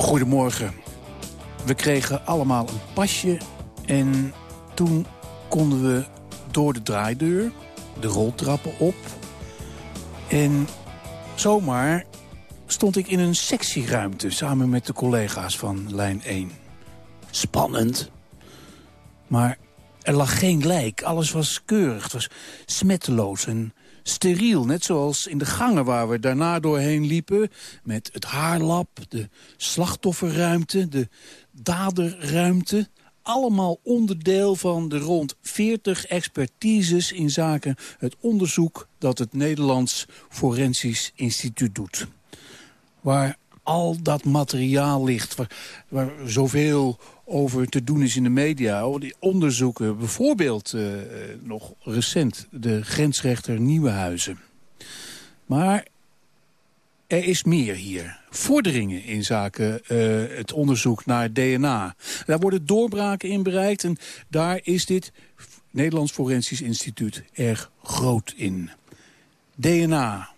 Goedemorgen. We kregen allemaal een pasje en toen konden we door de draaideur, de roltrappen op... en zomaar stond ik in een sectieruimte samen met de collega's van lijn 1. Spannend. Maar er lag geen lijk. Alles was keurig. Het was smetteloos en steriel. Net zoals in de gangen waar we daarna doorheen liepen. Met het haarlab, de slachtofferruimte, de daderruimte. Allemaal onderdeel van de rond 40 expertises in zaken het onderzoek dat het Nederlands Forensisch Instituut doet. Waar al dat materiaal ligt, waar, waar zoveel over te doen is in de media. Die onderzoeken, bijvoorbeeld uh, nog recent de grensrechter Nieuwenhuizen. Maar er is meer hier. Vorderingen in zaken uh, het onderzoek naar DNA. Daar worden doorbraken in bereikt en daar is dit Nederlands Forensisch Instituut erg groot in. DNA,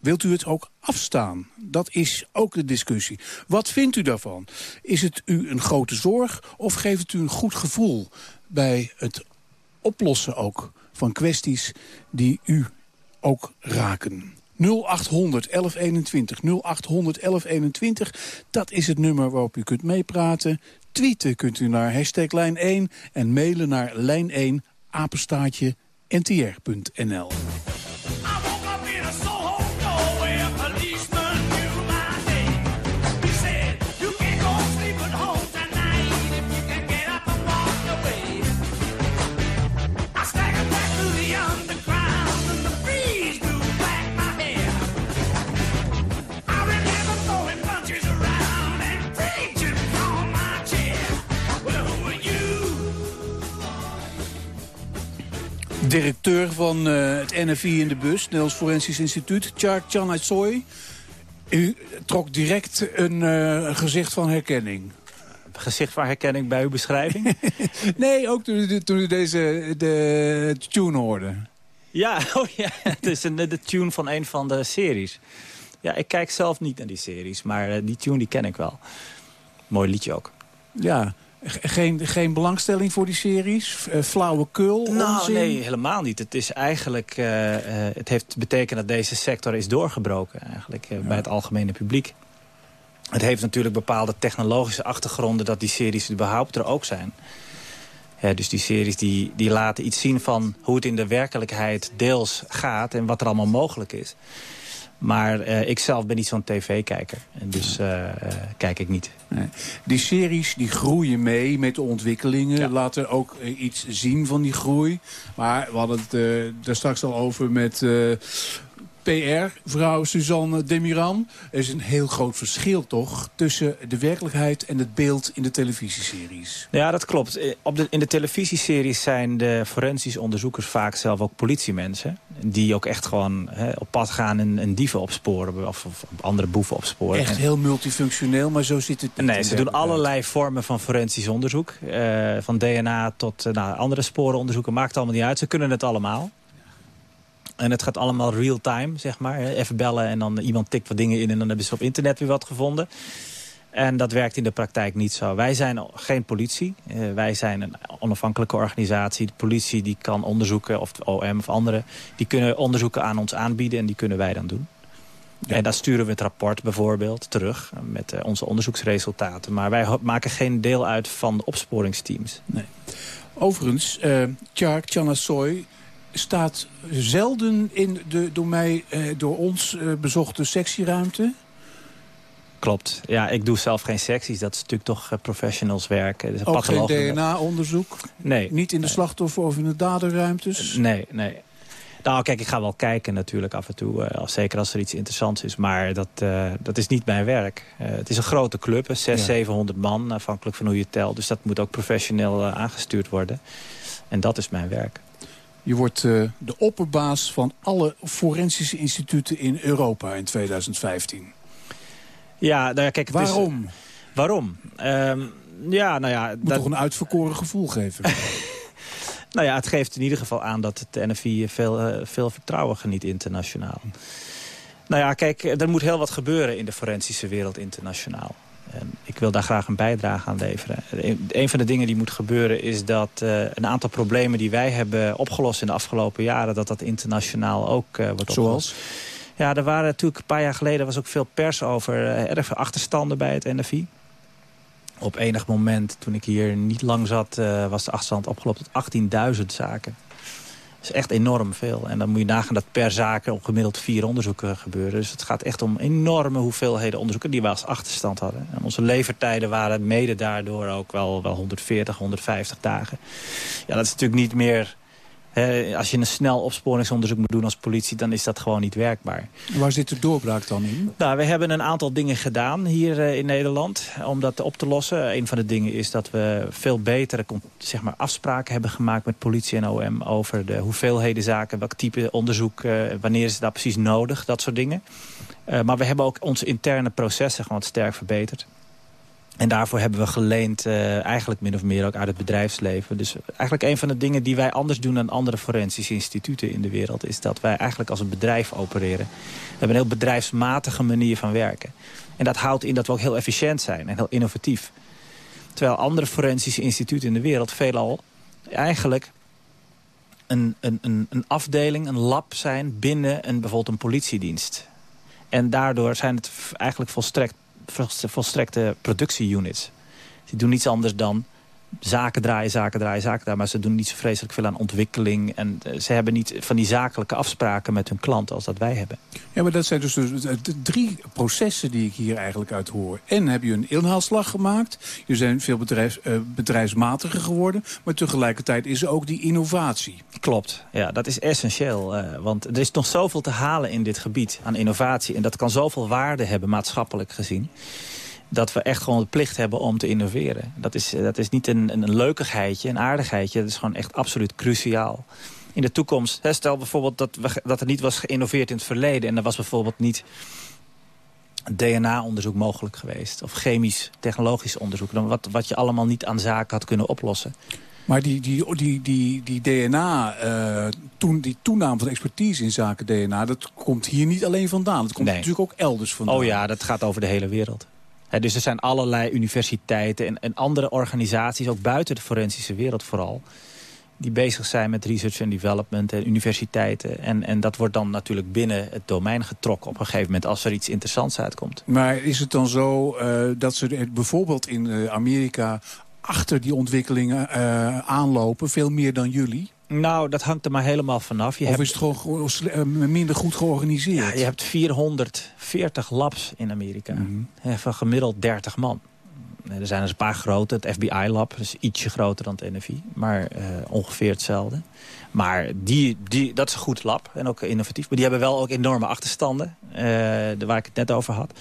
Wilt u het ook afstaan? Dat is ook de discussie. Wat vindt u daarvan? Is het u een grote zorg of geeft het u een goed gevoel... bij het oplossen ook van kwesties die u ook raken? 0800 1121, 0800 1121, dat is het nummer waarop u kunt meepraten. Tweeten kunt u naar hashtag lijn 1 en mailen naar lijn 1 apenstaatje ntr.nl. directeur van uh, het NFI in de bus, Nederlands Forensisch Instituut, Tjark Chanatsoy. U trok direct een uh, gezicht van herkenning. Gezicht van herkenning bij uw beschrijving? nee, ook toen, toen u deze de tune hoorde. Ja, oh ja, het is een, de tune van een van de series. Ja, ik kijk zelf niet naar die series, maar uh, die tune die ken ik wel. Mooi liedje ook. Ja, geen, geen belangstelling voor die series? Uh, flauwekul? Nou, onzin? nee, helemaal niet. Het is eigenlijk, uh, uh, het heeft betekend dat deze sector is doorgebroken eigenlijk, ja. bij het algemene publiek. Het heeft natuurlijk bepaalde technologische achtergronden dat die series überhaupt er ook zijn. Ja, dus die series die, die laten iets zien van hoe het in de werkelijkheid deels gaat en wat er allemaal mogelijk is. Maar uh, ik zelf ben niet zo'n tv-kijker. En dus uh, uh, kijk ik niet. Nee. Die series die groeien mee met de ontwikkelingen. Ja. Laten ook iets zien van die groei. Maar we hadden het daar straks al over met PR-vrouw Suzanne Demiran. Er is een heel groot verschil toch tussen de werkelijkheid en het beeld in de televisieseries. Ja, dat klopt. Op de, in de televisieseries zijn de forensisch onderzoekers vaak zelf ook politiemensen. Die ook echt gewoon hè, op pad gaan en, en dieven opsporen of, of, andere boeven opsporen. Echt heel multifunctioneel, maar zo zit het niet. Nee, ze doen allerlei vormen van forensisch onderzoek. Uh, van DNA tot uh, nou, andere sporenonderzoeken, maakt allemaal niet uit. Ze kunnen het allemaal. En het gaat allemaal real-time, zeg maar. Even bellen en dan iemand tikt wat dingen in... en dan hebben ze op internet weer wat gevonden. En dat werkt in de praktijk niet zo. Wij zijn geen politie. Uh, wij zijn een onafhankelijke organisatie. De politie die kan onderzoeken, of de OM of anderen... die kunnen onderzoeken aan ons aanbieden en die kunnen wij dan doen. Ja. En daar sturen we het rapport bijvoorbeeld terug met uh, onze onderzoeksresultaten. Maar wij maken geen deel uit van de opsporingsteams. Nee. Overigens, uh, Tjark Chanassoy staat zelden in de door, mij, eh, door ons eh, bezochte sectieruimte. Klopt. Ja, ik doe zelf geen secties. Dat is natuurlijk toch uh, professionals werk. Dus Ook geen DNA-onderzoek? Nee. Niet in de nee. slachtoffer of in de daderruimtes? Nee, nee. Nou, kijk, ik ga wel kijken natuurlijk af en toe. Uh, zeker als er iets interessants is. Maar dat, dat is niet mijn werk. Het is een grote club, 600, 700 man, afhankelijk van hoe je telt. Dus dat moet ook professioneel aangestuurd worden. En dat is mijn werk. Je wordt de opperbaas van alle forensische instituten in Europa in 2015. Ja, nou ja, kijk... Het Waarom? Is, waarom? Um, ja, nou ja... Moet toch een uitverkoren gevoel geven? Nou ja, het geeft in ieder geval aan dat het NFI veel, uh, veel vertrouwen geniet internationaal. Nou ja, kijk, er moet heel wat gebeuren in de forensische wereld internationaal. En ik wil daar graag een bijdrage aan leveren. Een van de dingen die moet gebeuren is dat uh, een aantal problemen die wij hebben opgelost in de afgelopen jaren... dat dat internationaal ook uh, wordt opgelost. Zoals? Ja, er waren natuurlijk een paar jaar geleden was ook veel pers over erg veel achterstanden bij het NFI op enig moment, toen ik hier niet lang zat... Uh, was de achterstand opgelopen tot 18.000 zaken. Is echt enorm veel. En dan moet je nagaan dat per zaak gemiddeld vier onderzoeken gebeuren. Dus het gaat echt om enorme hoeveelheden onderzoeken die we als achterstand hadden. En onze levertijden waren mede daardoor ook wel, wel 140, 150 dagen. Ja, dat is natuurlijk niet meer als je een snel opsporingsonderzoek moet doen als politie... dan is dat gewoon niet werkbaar. Waar zit de doorbraak dan in? Nou, we hebben een aantal dingen gedaan hier uh, in Nederland om dat op te lossen. Een van de dingen is dat we veel betere zeg maar, afspraken hebben gemaakt... met politie en OM over de hoeveelheden zaken... welk type onderzoek, uh, wanneer is dat precies nodig, dat soort dingen. Maar we hebben ook onze interne processen gewoon sterk verbeterd. En daarvoor hebben we geleend uh, eigenlijk min of meer ook uit het bedrijfsleven. Dus eigenlijk een van de dingen die wij anders doen dan andere forensische instituten in de wereld... is dat wij eigenlijk als een bedrijf opereren. We hebben een heel bedrijfsmatige manier van werken. En dat houdt in dat we ook heel efficiënt zijn en heel innovatief. Terwijl andere forensische instituten in de wereld veelal eigenlijk een, een, een, een afdeling, een lab zijn binnen een, bijvoorbeeld een politiedienst. En daardoor zijn het eigenlijk volstrekt volstrekte productieunits. Die doen niets anders dan zaken draaien, zaken draaien, zaken draaien. Maar ze doen niet zo vreselijk veel aan ontwikkeling. En eh, ze hebben niet van die zakelijke afspraken met hun klanten als dat wij hebben. Ja, maar dat zijn dus de drie processen die ik hier eigenlijk uit hoor. En heb je een inhaalslag gemaakt. Je zijn veel bedrijfs, uh, bedrijfsmatiger geworden. Maar tegelijkertijd is er ook die innovatie. Klopt, ja, dat is essentieel. Uh, want er is nog zoveel te halen in dit gebied aan innovatie. En dat kan zoveel waarde hebben, maatschappelijk gezien dat we echt gewoon de plicht hebben om te innoveren. Dat is, dat is niet een, een leukigheidje, een aardigheidje. Dat is gewoon echt absoluut cruciaal. In de toekomst, hè, stel bijvoorbeeld dat, we, dat er niet was geïnnoveerd in het verleden... en er was bijvoorbeeld niet DNA-onderzoek mogelijk geweest... of chemisch-technologisch onderzoek... Dan wat, wat je allemaal niet aan zaken had kunnen oplossen. Maar die, die, die, die, die DNA, uh, toen, die toename van expertise in zaken DNA... dat komt hier niet alleen vandaan. Dat komt nee. natuurlijk ook elders vandaan. Oh ja, dat gaat over de hele wereld. He, dus er zijn allerlei universiteiten en, en, andere organisaties, ook buiten de forensische wereld vooral, die bezig zijn met research en development en universiteiten. En, en dat wordt dan natuurlijk binnen het domein getrokken op een gegeven moment als er iets interessants uitkomt. Maar is het dan zo uh, dat ze bijvoorbeeld in uh, Amerika achter die ontwikkelingen uh, aanlopen, veel meer dan jullie? Nou, dat hangt er maar helemaal vanaf. Je of hebt, is het gewoon minder goed georganiseerd? Ja, je hebt 440 labs in Amerika. Mm -hmm. Van gemiddeld 30 man. Er zijn dus een paar grote. Het FBI-lab is ietsje groter dan het NFI. Maar uh, ongeveer hetzelfde. Maar die, die, dat is een goed lab en ook innovatief. Maar die hebben wel ook enorme achterstanden. Uh, waar ik het net over had.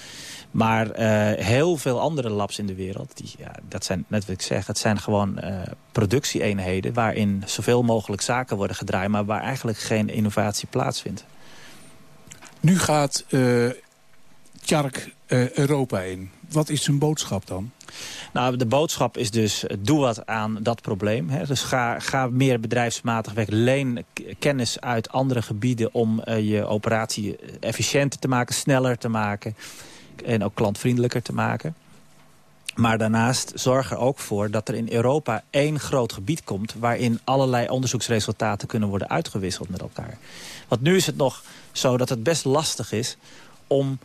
Maar uh, heel veel andere labs in de wereld, die, ja, dat zijn, net wat ik zeg, het zijn gewoon uh, productieeenheden... waarin zoveel mogelijk zaken worden gedraaid... maar waar eigenlijk geen innovatie plaatsvindt. Nu gaat uh, Tjark Europa in. Wat is zijn boodschap dan? Nou, de boodschap is dus, doe wat aan dat probleem. Hè. Dus ga, ga meer bedrijfsmatig weg. Leen kennis uit andere gebieden om uh, je operatie efficiënter te maken, sneller te maken en ook klantvriendelijker te maken. Maar daarnaast zorg er ook voor dat er in Europa één groot gebied komt... waarin allerlei onderzoeksresultaten kunnen worden uitgewisseld met elkaar. Want nu is het nog zo dat het best lastig is om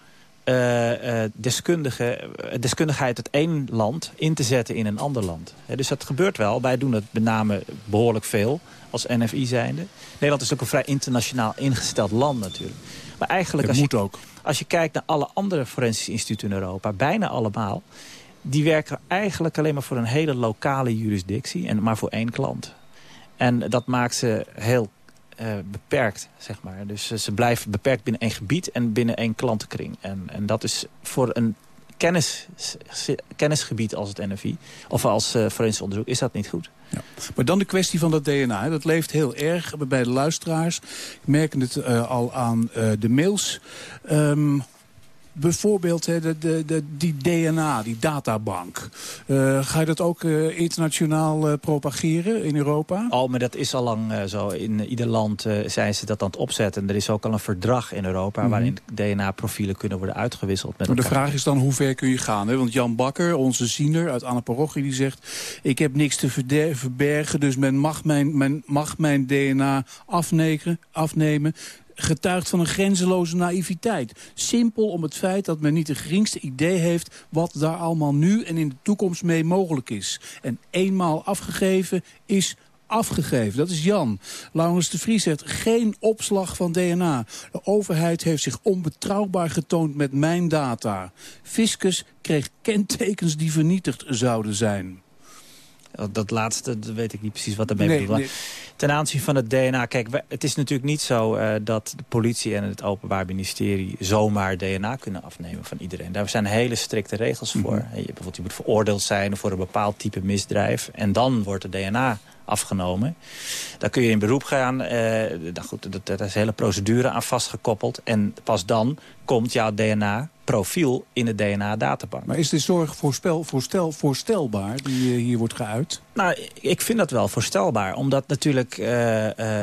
uh, uh, deskundige, deskundigheid uit één land in te zetten in een ander land. He, dus dat gebeurt wel. Wij doen het met name behoorlijk veel als NFI zijnde. Nederland is ook een vrij internationaal ingesteld land natuurlijk. Maar eigenlijk... Als moet je, ook. Als je kijkt naar alle andere forensische instituten in Europa, bijna allemaal... die werken eigenlijk alleen maar voor een hele lokale jurisdictie, en maar voor één klant. En dat maakt ze heel eh, beperkt, zeg maar. Dus ze blijven beperkt binnen één gebied en binnen één klantenkring. En, en dat is voor een kennis, kennisgebied als het NFI... of als uh, forensisch onderzoek, is dat niet goed. Ja. Maar dan de kwestie van dat DNA. Dat leeft heel erg bij de luisteraars. Ik merk het uh, al aan uh, de mails. Um, bijvoorbeeld hè, de, de, de, die DNA, die databank. Uh, ga je dat ook uh, internationaal uh, propageren in Europa? Oh, maar dat is al lang zo. In ieder land zijn ze dat aan het opzetten. Er is ook al een verdrag in Europa... Mm -hmm. waarin DNA-profielen kunnen worden uitgewisseld met maar elkaar. De vraag is dan hoe ver kun je gaan? Hè? Want Jan Bakker, onze ziener uit Anne Parochie, die zegt... ik heb niks te verbergen, dus men mag mijn, men mag mijn DNA afnemen, afnemen getuigt van een grenzeloze naïviteit. Simpel om het feit dat men niet het geringste idee heeft... wat daar allemaal nu en in de toekomst mee mogelijk is. En eenmaal afgegeven is afgegeven. Dat is Jan. Laurens de Vries zegt geen opslag van DNA. De overheid heeft zich onbetrouwbaar getoond met mijn data. Fiscus kreeg kentekens die vernietigd zouden zijn. Dat laatste dat weet ik niet precies wat daarmee Nee, bedoelt. nee. Ten aanzien van het DNA, kijk, het is natuurlijk niet zo eh, dat de politie en het Openbaar Ministerie zomaar DNA kunnen afnemen van iedereen. Daar zijn hele strikte regels voor. Mhm. Je, bijvoorbeeld, je moet veroordeeld zijn voor een bepaald type misdrijf. En dan wordt het DNA afgenomen. Daar kun je in beroep gaan. eh nou goed, dat- daar is een hele procedure aan vastgekoppeld. En pas dan komt jouw DNA-profiel in de DNA-databank. Maar is de zorg voorspel, voorstel, voorstelbaar die eh, hier wordt geuit? Nou, ik vind dat wel voorstelbaar. Omdat natuurlijk eh,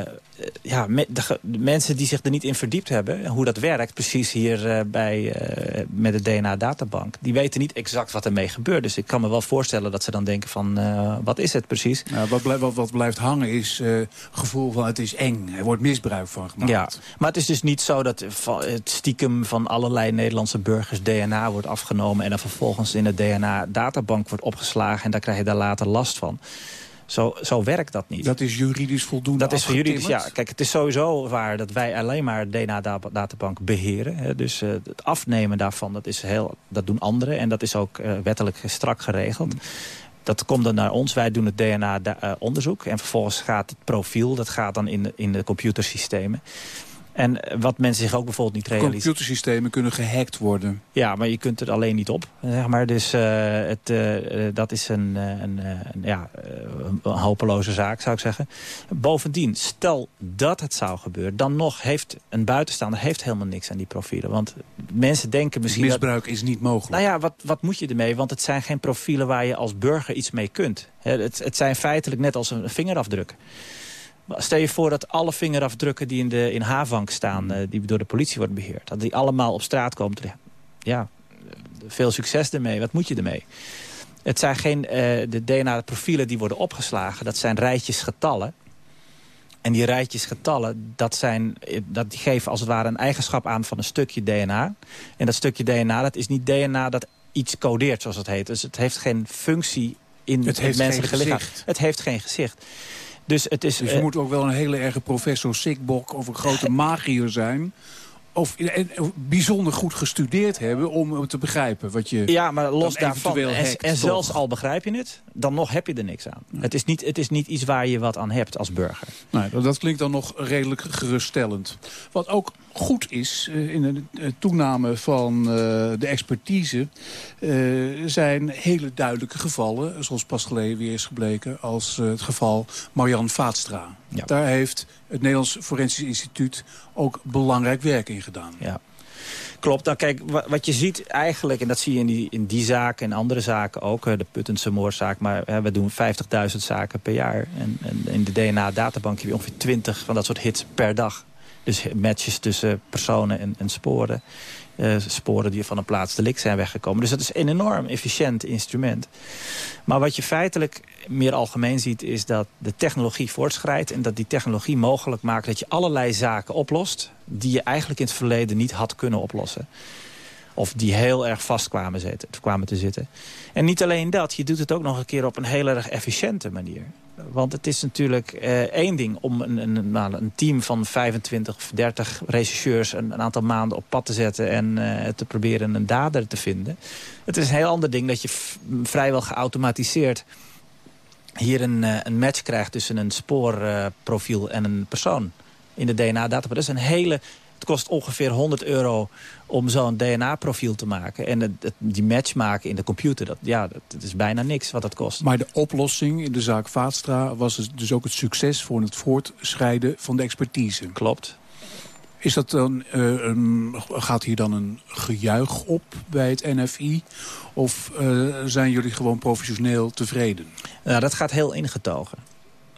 ja, me- de, de mensen die zich er niet in verdiept hebben... hoe dat werkt, precies hier eh, bij, eh, met de DNA-databank... die weten niet exact wat ermee gebeurt. Dus ik kan me wel voorstellen dat ze dan denken van... eh, wat is het precies? Nou, wat, wat, wat blijft hangen is eh, het gevoel van het is eng. Er wordt misbruik van gemaakt. Ja, maar het is dus niet zo dat het stiekem van allerlei Nederlandse burgers DNA wordt afgenomen... en dan vervolgens in de DNA-databank wordt opgeslagen... en daar krijg je daar later last van. Zo, zo werkt dat niet. Dat is juridisch voldoende Dat is juridisch, ja. Kijk, het is sowieso waar dat wij alleen maar DNA-databank beheren. Hè. Dus eh, het afnemen daarvan, dat, is heel, dat doen anderen. En dat is ook eh, wettelijk strak geregeld. Dat komt dan naar ons. Wij doen het DNA-onderzoek. en vervolgens gaat het profiel, dat gaat dan in de, in de computersystemen. En wat mensen zich ook bijvoorbeeld niet realiseren... Computersystemen kunnen gehackt worden. Ja, maar je kunt er alleen niet op, zeg maar. Dus eh, het, eh, dat is een, eh, een, een, ja, een hopeloze zaak, zou ik zeggen. Bovendien, stel dat het zou gebeuren... dan nog heeft een buitenstaander heeft helemaal niks aan die profielen. Want mensen denken misschien... dat- Misbruik is niet mogelijk. nou ja, wat, wat moet je ermee? Want het zijn geen profielen waar je als burger iets mee kunt. Het, het zijn feitelijk net als een vingerafdruk. Stel je voor dat alle vingerafdrukken die in, de, in Havank staan... eh, die door de politie worden beheerd... dat die allemaal op straat komen te. Ja, veel succes ermee. Wat moet je ermee? Het zijn geen eh, de DNA-profielen die worden opgeslagen. Dat zijn rijtjes getallen. En die rijtjes getallen, dat, zijn, eh, dat geven als het ware een eigenschap aan van een stukje DNA. En dat stukje DNA, dat is niet DNA dat iets codeert, zoals het heet. Dus het heeft geen functie in Het het, menselijke lichaam. gezicht. Het heeft geen gezicht. Dus het is... Dus je eh, moet ook wel een hele erge professor Sikbok of een grote magier zijn. Of, en, of bijzonder goed gestudeerd hebben om te begrijpen wat je Ja, maar los daarvan, en, en zelfs al begrijp je het, dan nog heb je er niks aan. Het, is niet, het is niet iets waar je wat aan hebt als burger. Nee, dat klinkt dan nog redelijk geruststellend. Wat ook goed is eh, in de eh, toename van eh, de expertise... zijn hele duidelijke gevallen, zoals pas geleden weer is gebleken... als het geval Marian Vaatstra. Daar heeft het Nederlands Forensisch Instituut ook belangrijk werk in gedaan. Ja. Klopt. Nou, kijk, wa- wat je ziet eigenlijk, en dat zie je in die, in die zaak en andere zaken ook, de Puttense moordzaak, maar hè, we doen 50.000 zaken per jaar. En, en in de DNA-databank heb je ongeveer 20 van dat soort hits per dag. Dus matches tussen personen en, en sporen. Eh, sporen die van een plaats delict zijn weggekomen. Dus dat is een enorm efficiënt instrument. Maar wat je feitelijk meer algemeen ziet... is dat de technologie voortschrijdt... en dat die technologie mogelijk maakt dat je allerlei zaken oplost... die je eigenlijk in het verleden niet had kunnen oplossen. Of die heel erg vast kwamen, zitten, kwamen te zitten. En niet alleen dat, je doet het ook nog een keer op een heel erg efficiënte manier. Want het is natuurlijk eh, één ding om een, een, nou, een team van 25 of 30 rechercheurs... Een, aantal maanden op pad te zetten en eh, te proberen een dader te vinden. Het is een heel ander ding dat je vrijwel geautomatiseerd hier een, eh, een match krijgt tussen een spoorprofiel en een persoon. in de DNA-database. Dat is een hele... Het kost ongeveer 100 euro om zo'n DNA-profiel te maken. En het, het- die match maken in de computer, dat, ja, dat, dat is bijna niks wat dat kost. Maar de oplossing in de zaak Vaatstra was dus- ook het succes voor het voortschrijden van de expertise. Klopt. Is dat dan, eh, gaat hier dan een gejuich op bij het NFI? Of eh, zijn jullie gewoon professioneel tevreden? Nou, dat gaat heel ingetogen.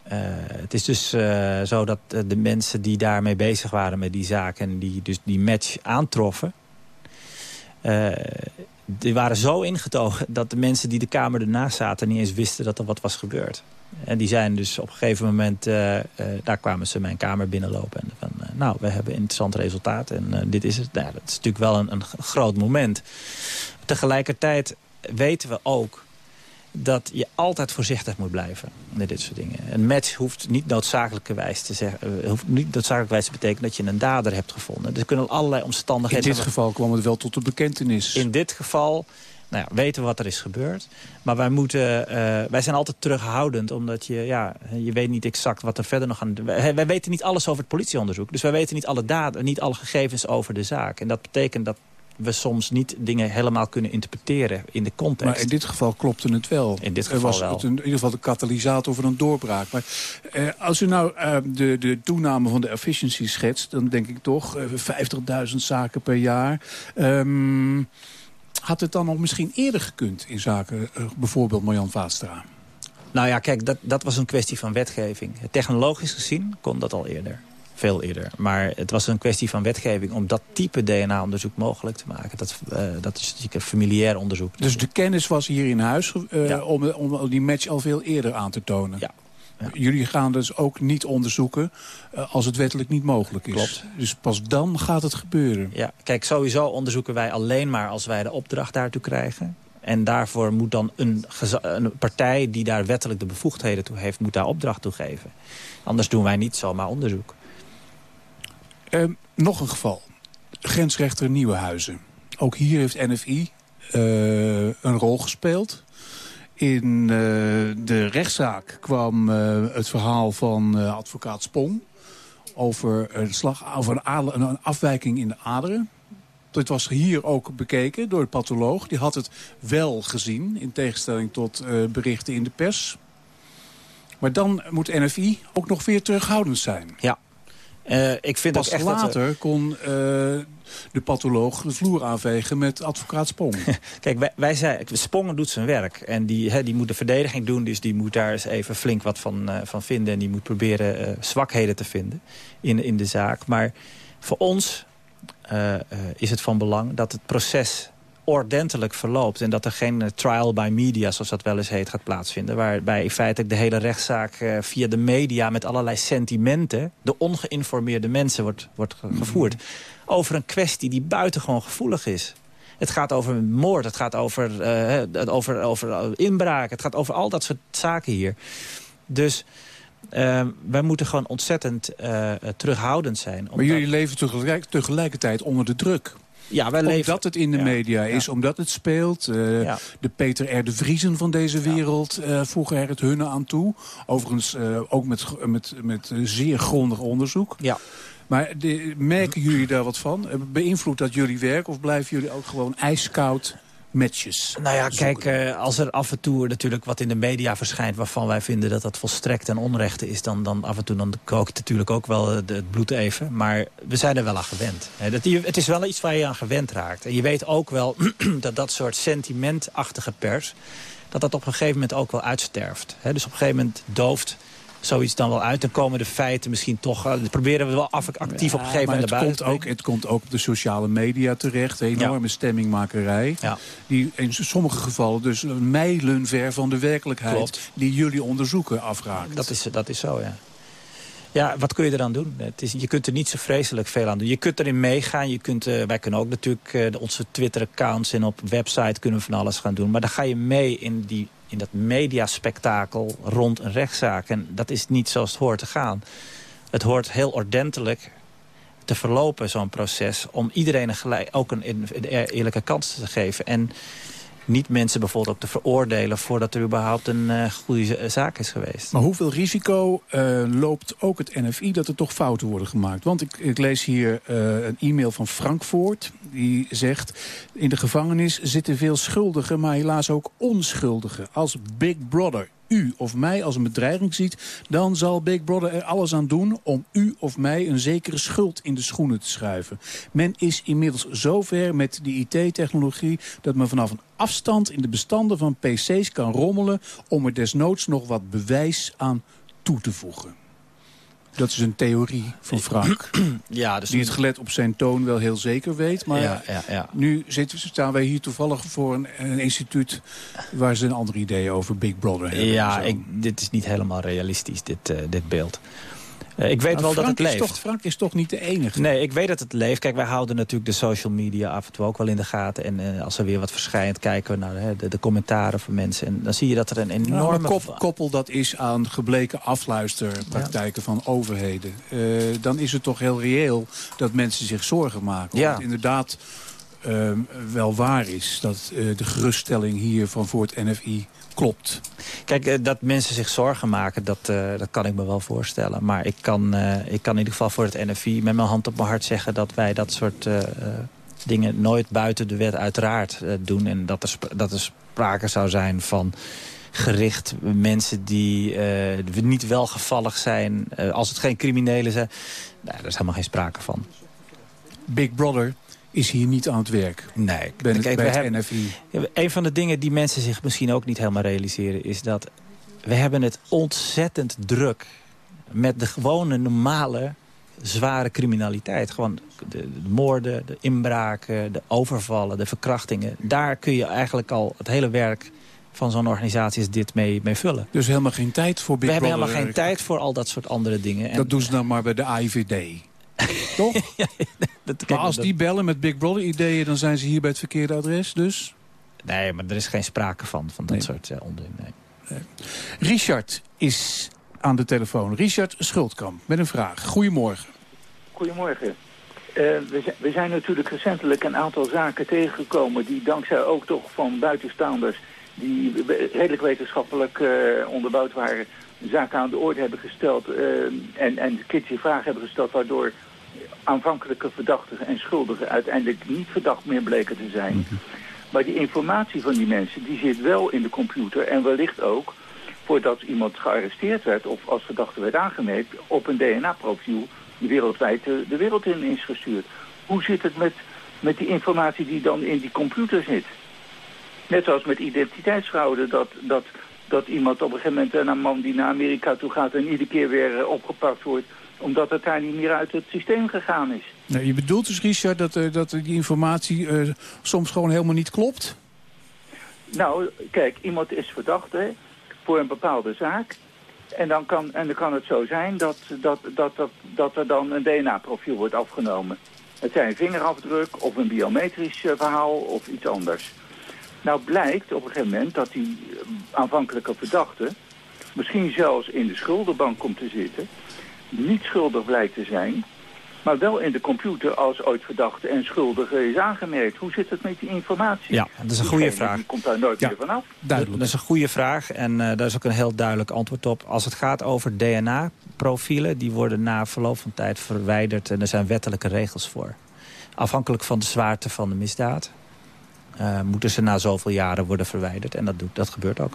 Eh, het is dus eh, zo dat eh, de mensen die daarmee bezig waren met die zaak... en die dus die match aantroffen... die waren zo ingetogen dat de mensen die de kamer ernaast zaten... niet eens wisten dat er wat was gebeurd. En die zijn dus op een gegeven moment... daar kwamen ze mijn kamer binnenlopen. En van, nou, we hebben een interessant resultaat. En dit is het. Nou, dat is natuurlijk wel een, een groot moment. Tegelijkertijd weten we ook dat je altijd voorzichtig moet blijven met dit soort dingen. Een match hoeft niet noodzakelijkerwijs te, zeggen, eh, hoeft niet noodzakelijkerwijs te betekenen dat je een dader hebt gevonden. Er kunnen allerlei In omstandigheden... dit geval kwam het wel tot de bekentenis. In dit geval nou ja, weten we wat er is gebeurd. Maar wij, moeten, eh, wij zijn altijd terughoudend, omdat je, ja, je weet niet exact wat er verder nog aan... Wij, wij weten niet alles over het politieonderzoek. Dus wij weten niet alle, daden, niet alle gegevens over de zaak. En dat betekent dat we soms niet dingen helemaal kunnen interpreteren in de context. Maar in dit geval klopte het wel. In dit geval was wel. het een- in ieder geval de katalysator voor een doorbraak. Maar eh, als u nou eh, de, de toename van de efficiency schetst... dan denk ik toch eh, 50.000 zaken per jaar. Ehm, had het dan nog misschien eerder gekund in zaken eh, bijvoorbeeld Marjan Vaatstra? Nou ja, kijk, dat, dat was een kwestie van wetgeving. Technologisch gezien kon dat al eerder. Veel eerder. Maar het was een kwestie van wetgeving om dat type DNA-onderzoek mogelijk te maken. Dat, eh, dat is natuurlijk een familiair onderzoek. Dus de kennis was hier in huis eh, om, om die match al veel eerder aan te tonen? Ja. Jullie gaan dus ook niet onderzoeken eh, als het wettelijk niet mogelijk is. Klopt. Dus pas dan gaat het gebeuren. Ja, kijk, sowieso onderzoeken wij alleen maar als wij de opdracht daartoe krijgen. En daarvoor moet dan een, een partij die daar wettelijk de bevoegdheden toe heeft... moet daar opdracht toe geven. Anders doen wij niet zomaar onderzoek. Ehm, nog een geval. Grensrechter Nieuwenhuizen. Ook hier heeft NFI eh, een rol gespeeld. In eh, de rechtszaak kwam eh, het verhaal van advocaat Spong... over een, slag, over een, een afwijking in de aderen. Dit was hier ook bekeken door de patholoog. Die had het wel gezien, in tegenstelling tot berichten in de pers. Maar dan moet NFI ook nog weer terughoudend zijn. Ja. Eh, ik vind Pas echt dat we- later kon eh, de patholoog de vloer aanvegen met advocaat Spong. Kijk, wij, wij zei, Spongen doet zijn werk. En die, die moet de verdediging doen. Dus die moet daar eens even flink wat van, eh, van vinden. En die moet proberen eh, zwakheden te vinden in, in de zaak. Maar voor ons eh, eh, is het van belang dat het proces ordentelijk verloopt. En dat er geen eh, trial by media, zoals dat wel eens heet, gaat plaatsvinden. Waarbij in feite de hele rechtszaak eh, via de media met allerlei sentimenten... de ongeïnformeerde mensen wordt, wordt ge- gevoerd. Over een kwestie die buitengewoon gevoelig is. Het gaat over moord, het gaat over, eh, over, over inbraak. Het gaat over al dat soort zaken hier. Dus eh, wij moeten gewoon ontzettend terughoudend zijn. Maar jullie leven tegelijk, tegelijkertijd onder de druk. Ja, wij omdat leven- het in de Ja, media is, omdat het speelt. eh, Ja. De Peter R. de Vriezen van deze wereld eh, voegen er het hunne aan toe. Overigens eh, ook met, met, met zeer grondig onderzoek. Ja. Maar de, merken jullie daar wat van? Beïnvloedt dat jullie werk of blijven jullie ook gewoon ijskoud matches? Nou ja, kijk, eh, als er af en toe natuurlijk wat in de media verschijnt... waarvan wij vinden dat dat volstrekt ten onrechte is... dan, dan af en toe dan kookt natuurlijk ook wel eh, het bloed even. Maar we zijn er wel aan gewend. Dat, het is wel iets waar je aan gewend raakt. En je weet ook wel dat dat soort sentimentachtige pers... dat dat op een gegeven moment ook wel uitsterft. Dus op een gegeven moment dooft zoiets dan wel uit. Dan komen de feiten misschien toch... dat proberen we wel af, actief op een gegeven moment het naar buiten komt, ook, het komt ook op de sociale media terecht. Een enorme stemmingmakerij. Die in sommige gevallen dus mijlenver van de werkelijkheid... Klopt. die jullie onderzoeken afraakt. Dat is, dat is zo, ja. Ja, wat kun je eraan doen? Het is, je kunt er niet zo vreselijk veel aan doen. Je kunt erin meegaan. Je kunt, eh, wij kunnen ook natuurlijk eh, onze Twitter-accounts... en op website kunnen we van alles gaan doen. Maar dan ga je mee in, die, in dat mediaspectakel rond een rechtszaak. En dat is niet zoals het hoort te gaan. Het hoort heel ordentelijk te verlopen, zo'n proces... om iedereen een gelijk, ook een, een eerlijke kans te geven. En niet mensen bijvoorbeeld ook te veroordelen... voordat er überhaupt een uh, goede zaak is geweest. Maar hoeveel risico uh, loopt ook het NFI dat er toch fouten worden gemaakt? Want ik, ik lees hier een e-mail van Frankfurt. Die zegt, in de gevangenis zitten veel schuldigen... maar helaas ook onschuldigen. Als Big Brother u of mij als een bedreiging ziet... dan zal Big Brother er alles aan doen om u of mij een zekere schuld in de schoenen te schuiven. Men is inmiddels zover met die IT-technologie... dat men vanaf een afstand in de bestanden van PC's kan rommelen... om er desnoods nog wat bewijs aan toe te voegen. Dat is een theorie van Frank. Ja, dus die het gelet op zijn toon wel heel zeker weet. Maar ja, ja, ja. nu zitten, staan wij hier toevallig voor een, een, instituut... waar ze een ander idee over Big Brother hebben. Ja, ik, dit is niet helemaal realistisch, dit, uh, dit beeld. Uh, ik weet nou, wel Frank dat het leeft. Is toch, Frank is toch niet de enige? Nee, ik weet dat het leeft. Kijk, wij houden natuurlijk de social media af en toe ook wel in de gaten. En uh, als er weer wat verschijnt, kijken we naar hè, de, de, commentaren van mensen. En dan zie je dat er een enorme... Nou, kop, koppel dat is aan gebleken afluisterpraktijken ja. van overheden. Uh, dan is het toch heel reëel dat mensen zich zorgen maken. Ja. Want inderdaad uh, wel waar is dat de geruststelling hier van voor het NFI klopt. Kijk, dat mensen zich zorgen maken, dat, uh, dat kan ik me wel voorstellen. Maar ik kan, uh, ik kan in ieder geval voor het NFI met mijn hand op mijn hart zeggen... dat wij dat soort uh, dingen nooit buiten de wet uiteraard doen. En dat er, dat er sprake zou zijn van gericht mensen die niet welgevallig zijn... als het geen criminelen zijn. Nou, daar is helemaal geen sprake van. Big Brother is hier niet aan het werk. Nee. Ben Kijk, bij we het hebben- NFI. Een van de dingen die mensen zich misschien ook niet helemaal realiseren... is dat we hebben het ontzettend druk met de gewone normale zware criminaliteit. Gewoon de, de moorden, de inbraken, de overvallen, de verkrachtingen. Daar kun je eigenlijk al het hele werk van zo'n organisatie is dit mee, mee vullen. Dus helemaal geen tijd voor Big we hebben helemaal geen tijd voor al dat soort andere dingen. En- Dat doen ze dan maar bij de AIVD. Toch? dat- maar als dat- die bellen met Big Brother ideeën... dan zijn ze hier bij het verkeerde adres, dus... Nee, maar er is geen sprake van, van dat soort onzin. Nee. Richard is aan de telefoon. Richard Schuldkamp met een vraag. Goedemorgen. Goedemorgen. Eh, we, zijn, we zijn natuurlijk recentelijk een aantal zaken tegengekomen... die dankzij ook toch van buitenstaanders... die redelijk wetenschappelijk eh, onderbouwd waren... zaken aan de orde hebben gesteld... eh, en, en kritische vragen hebben gesteld... waardoor aanvankelijke verdachten en schuldigen... uiteindelijk niet verdacht meer bleken te zijn. Maar die informatie van die mensen... die zit wel in de computer en wellicht ook... voordat iemand gearresteerd werd... of als verdachte werd aangemerkt... op een DNA-profiel wereldwijd de, de wereld in is gestuurd. Hoe zit het met, met die informatie die dan in die computer zit? Net zoals met identiteitsfraude, dat, dat, dat iemand op een gegeven moment, een man die naar Amerika toe gaat en iedere keer weer eh, opgepakt wordt, omdat het daar niet meer uit het systeem gegaan is. Nou, je bedoelt dus, Richard, dat, eh, dat die informatie eh, soms gewoon helemaal niet klopt? Nou, kijk, iemand is verdacht hè, voor een bepaalde zaak. En dan kan, en dan kan het zo zijn dat, dat, dat, dat, dat er dan een DNA-profiel wordt afgenomen. Het zij een vingerafdruk of een biometrisch eh, verhaal of iets anders. Nou blijkt op een gegeven moment dat die eh, aanvankelijke verdachte... misschien zelfs in de schuldenbank komt te zitten... niet schuldig blijkt te zijn... maar wel in de computer als ooit verdachte en schuldige is aangemerkt. Hoe zit het met die informatie? Ja, dat is een goede vraag. Die komt daar nooit meer vanaf. Dat is een goede vraag en eh, daar is ook een heel duidelijk antwoord op. Als het gaat over DNA-profielen, die worden na verloop van tijd verwijderd... en er zijn wettelijke regels voor. Afhankelijk van de zwaarte van de misdaad... eh, moeten ze na zoveel jaren worden verwijderd. En dat, doet, dat gebeurt ook.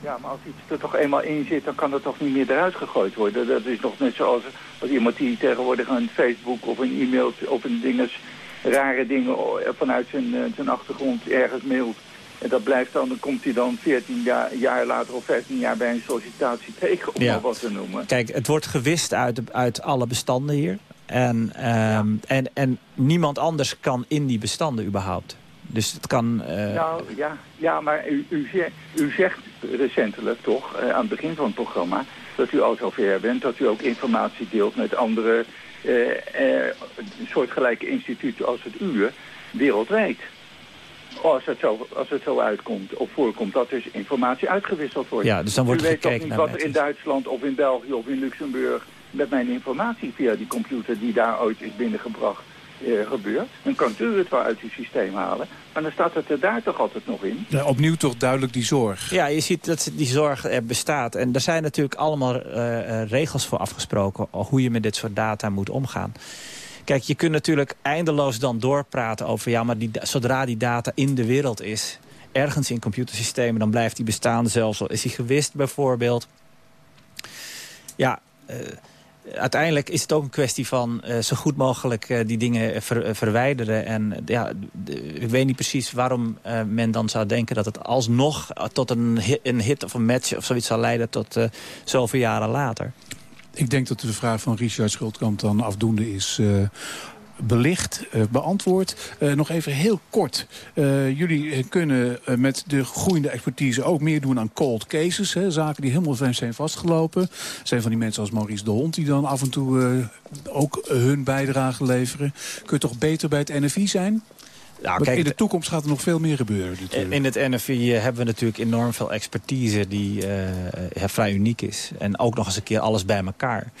Ja, maar als iets er toch eenmaal in zit, dan kan dat toch niet meer eruit gegooid worden. Dat is nog net zoals als iemand die tegenwoordig een Facebook of een e-mail of een dinges, rare dingen vanuit zijn, eh, zijn achtergrond ergens mailt. En dat blijft dan, dan komt hij dan 14 jaar, jaar later of 15 jaar bij een sollicitatie tegen, om Ja. wat te noemen. Kijk, het wordt gewist uit, uit alle bestanden hier. En, ehm, en, en niemand anders kan in die bestanden überhaupt. Dus het kan... eh, Nou ja, ja maar u, u, zegt, u zegt recentelijk toch, eh, aan het begin van het programma, dat u al zover bent, dat u ook informatie deelt met andere eh, soortgelijke instituten als het uwe, wereldwijd. Als het, zo, als het zo uitkomt of voorkomt dat dus informatie uitgewisseld wordt. Ja, dus dan wordt u weet toch gekeken niet naar wat er in Duitsland of in België of in Luxemburg met mijn informatie via die computer die daar ooit is binnengebracht eh, gebeurt. Dan kan u het wel uit uw systeem halen. Maar dan staat het er daar toch altijd nog in. Ja, opnieuw toch duidelijk die zorg. Ja, je ziet dat die zorg er bestaat. En er zijn natuurlijk allemaal eh, eh, regels voor afgesproken... hoe je met dit soort data moet omgaan. Kijk, je kunt natuurlijk eindeloos dan doorpraten over... ja, maar die, zodra die data in de wereld is... ergens in computersystemen, dan blijft die bestaan zelfs al is die gewist bijvoorbeeld. Ja, uh, uiteindelijk is het ook een kwestie van uh, zo goed mogelijk uh, die dingen ver, verwijderen. En ja, ik weet niet precies waarom men dan zou denken dat het alsnog tot een hit, een hit of een match of zoiets zal leiden tot zoveel jaren later. Ik denk dat de vraag van Richard Schultkamp dan afdoende is belicht, uh, beantwoord. Uh, nog even heel kort. Uh, jullie kunnen met de groeiende expertise ook meer doen aan cold cases. Hè, zaken die helemaal zijn vastgelopen. zijn van die mensen als Maurice de Hond die dan af en toe ook hun bijdrage leveren. Kun je toch beter bij het NFI zijn? Nou, kijk, in de toekomst gaat er nog veel meer gebeuren. Natuurlijk. In het NFI hebben we natuurlijk enorm veel expertise die vrij uniek is. En ook nog eens een keer alles bij elkaar.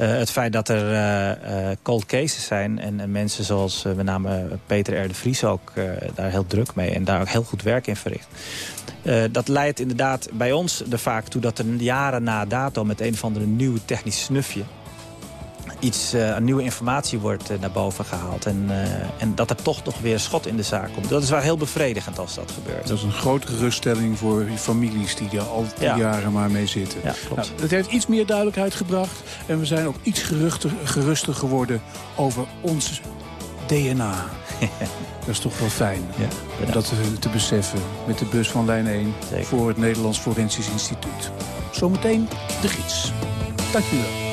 Uh, het feit dat er uh, uh, cold cases zijn en, en mensen zoals met name Peter R. Vries ook daar heel druk mee en daar ook heel goed werk in verricht. dat leidt inderdaad bij ons er vaak toe dat er jaren na dato met een of andere nieuwe technisch snufje iets, uh, nieuwe informatie wordt uh, naar boven gehaald. En, uh, en dat er toch nog weer schot in de zaak komt. Dat is wel heel bevredigend als dat gebeurt. Dat is een grote geruststelling voor die families die er al die ja. jaren maar mee zitten. Ja, klopt. Nou, het heeft iets meer duidelijkheid gebracht. En we zijn ook iets geruchter, geruster geworden over ons DNA. dat is toch wel fijn ja, om dat te, te, beseffen met de bus van lijn 1 Zeker. voor het Nederlands Forensisch Instituut. Zometeen de gids. Dank u wel.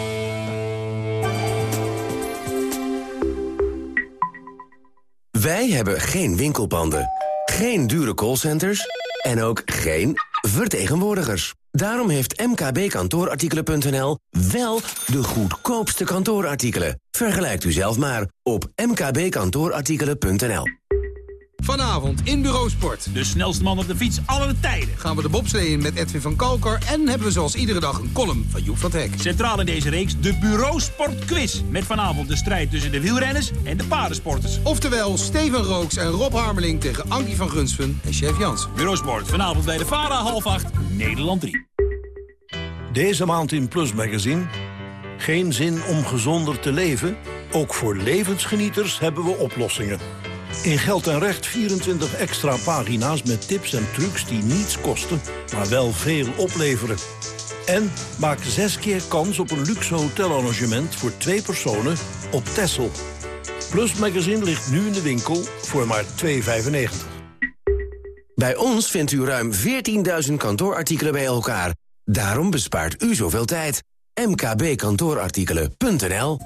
Wij hebben geen winkelpanden, geen dure callcenters en ook geen vertegenwoordigers. Daarom heeft mkbkantoorartikelen.nl wel de goedkoopste kantoorartikelen. Vergelijkt u zelf maar op mkbkantoorartikelen.nl. Vanavond in Bureau Sport. De snelste man op de fiets aller tijden. Gaan we de bobslee in met Edwin van Kalkar... en hebben we zoals iedere dag een column van Joep van het Hek. Centraal in deze reeks de Bureau Sport Quiz. Met vanavond de strijd tussen de wielrenners en de paardensporters. Oftewel Steven Rooks en Rob Harmeling tegen Ankie van Gunsven en Chef Jans. Bureau Sport, vanavond bij de VARA, half acht, Nederland 3. Deze maand in Plus Magazine. Geen zin om gezonder te leven? Ook voor levensgenieters hebben we oplossingen. In Geld en Recht 24 extra pagina's met tips en trucs die niets kosten, maar wel veel opleveren. En maak zes keer kans op een luxe hotelarrangement voor twee personen op Texel. Plus Magazine ligt nu in de winkel voor maar 2,95. Bij ons vindt u ruim 14.000 kantoorartikelen bij elkaar. Daarom bespaart u zoveel tijd. mkbkantoorartikelen.nl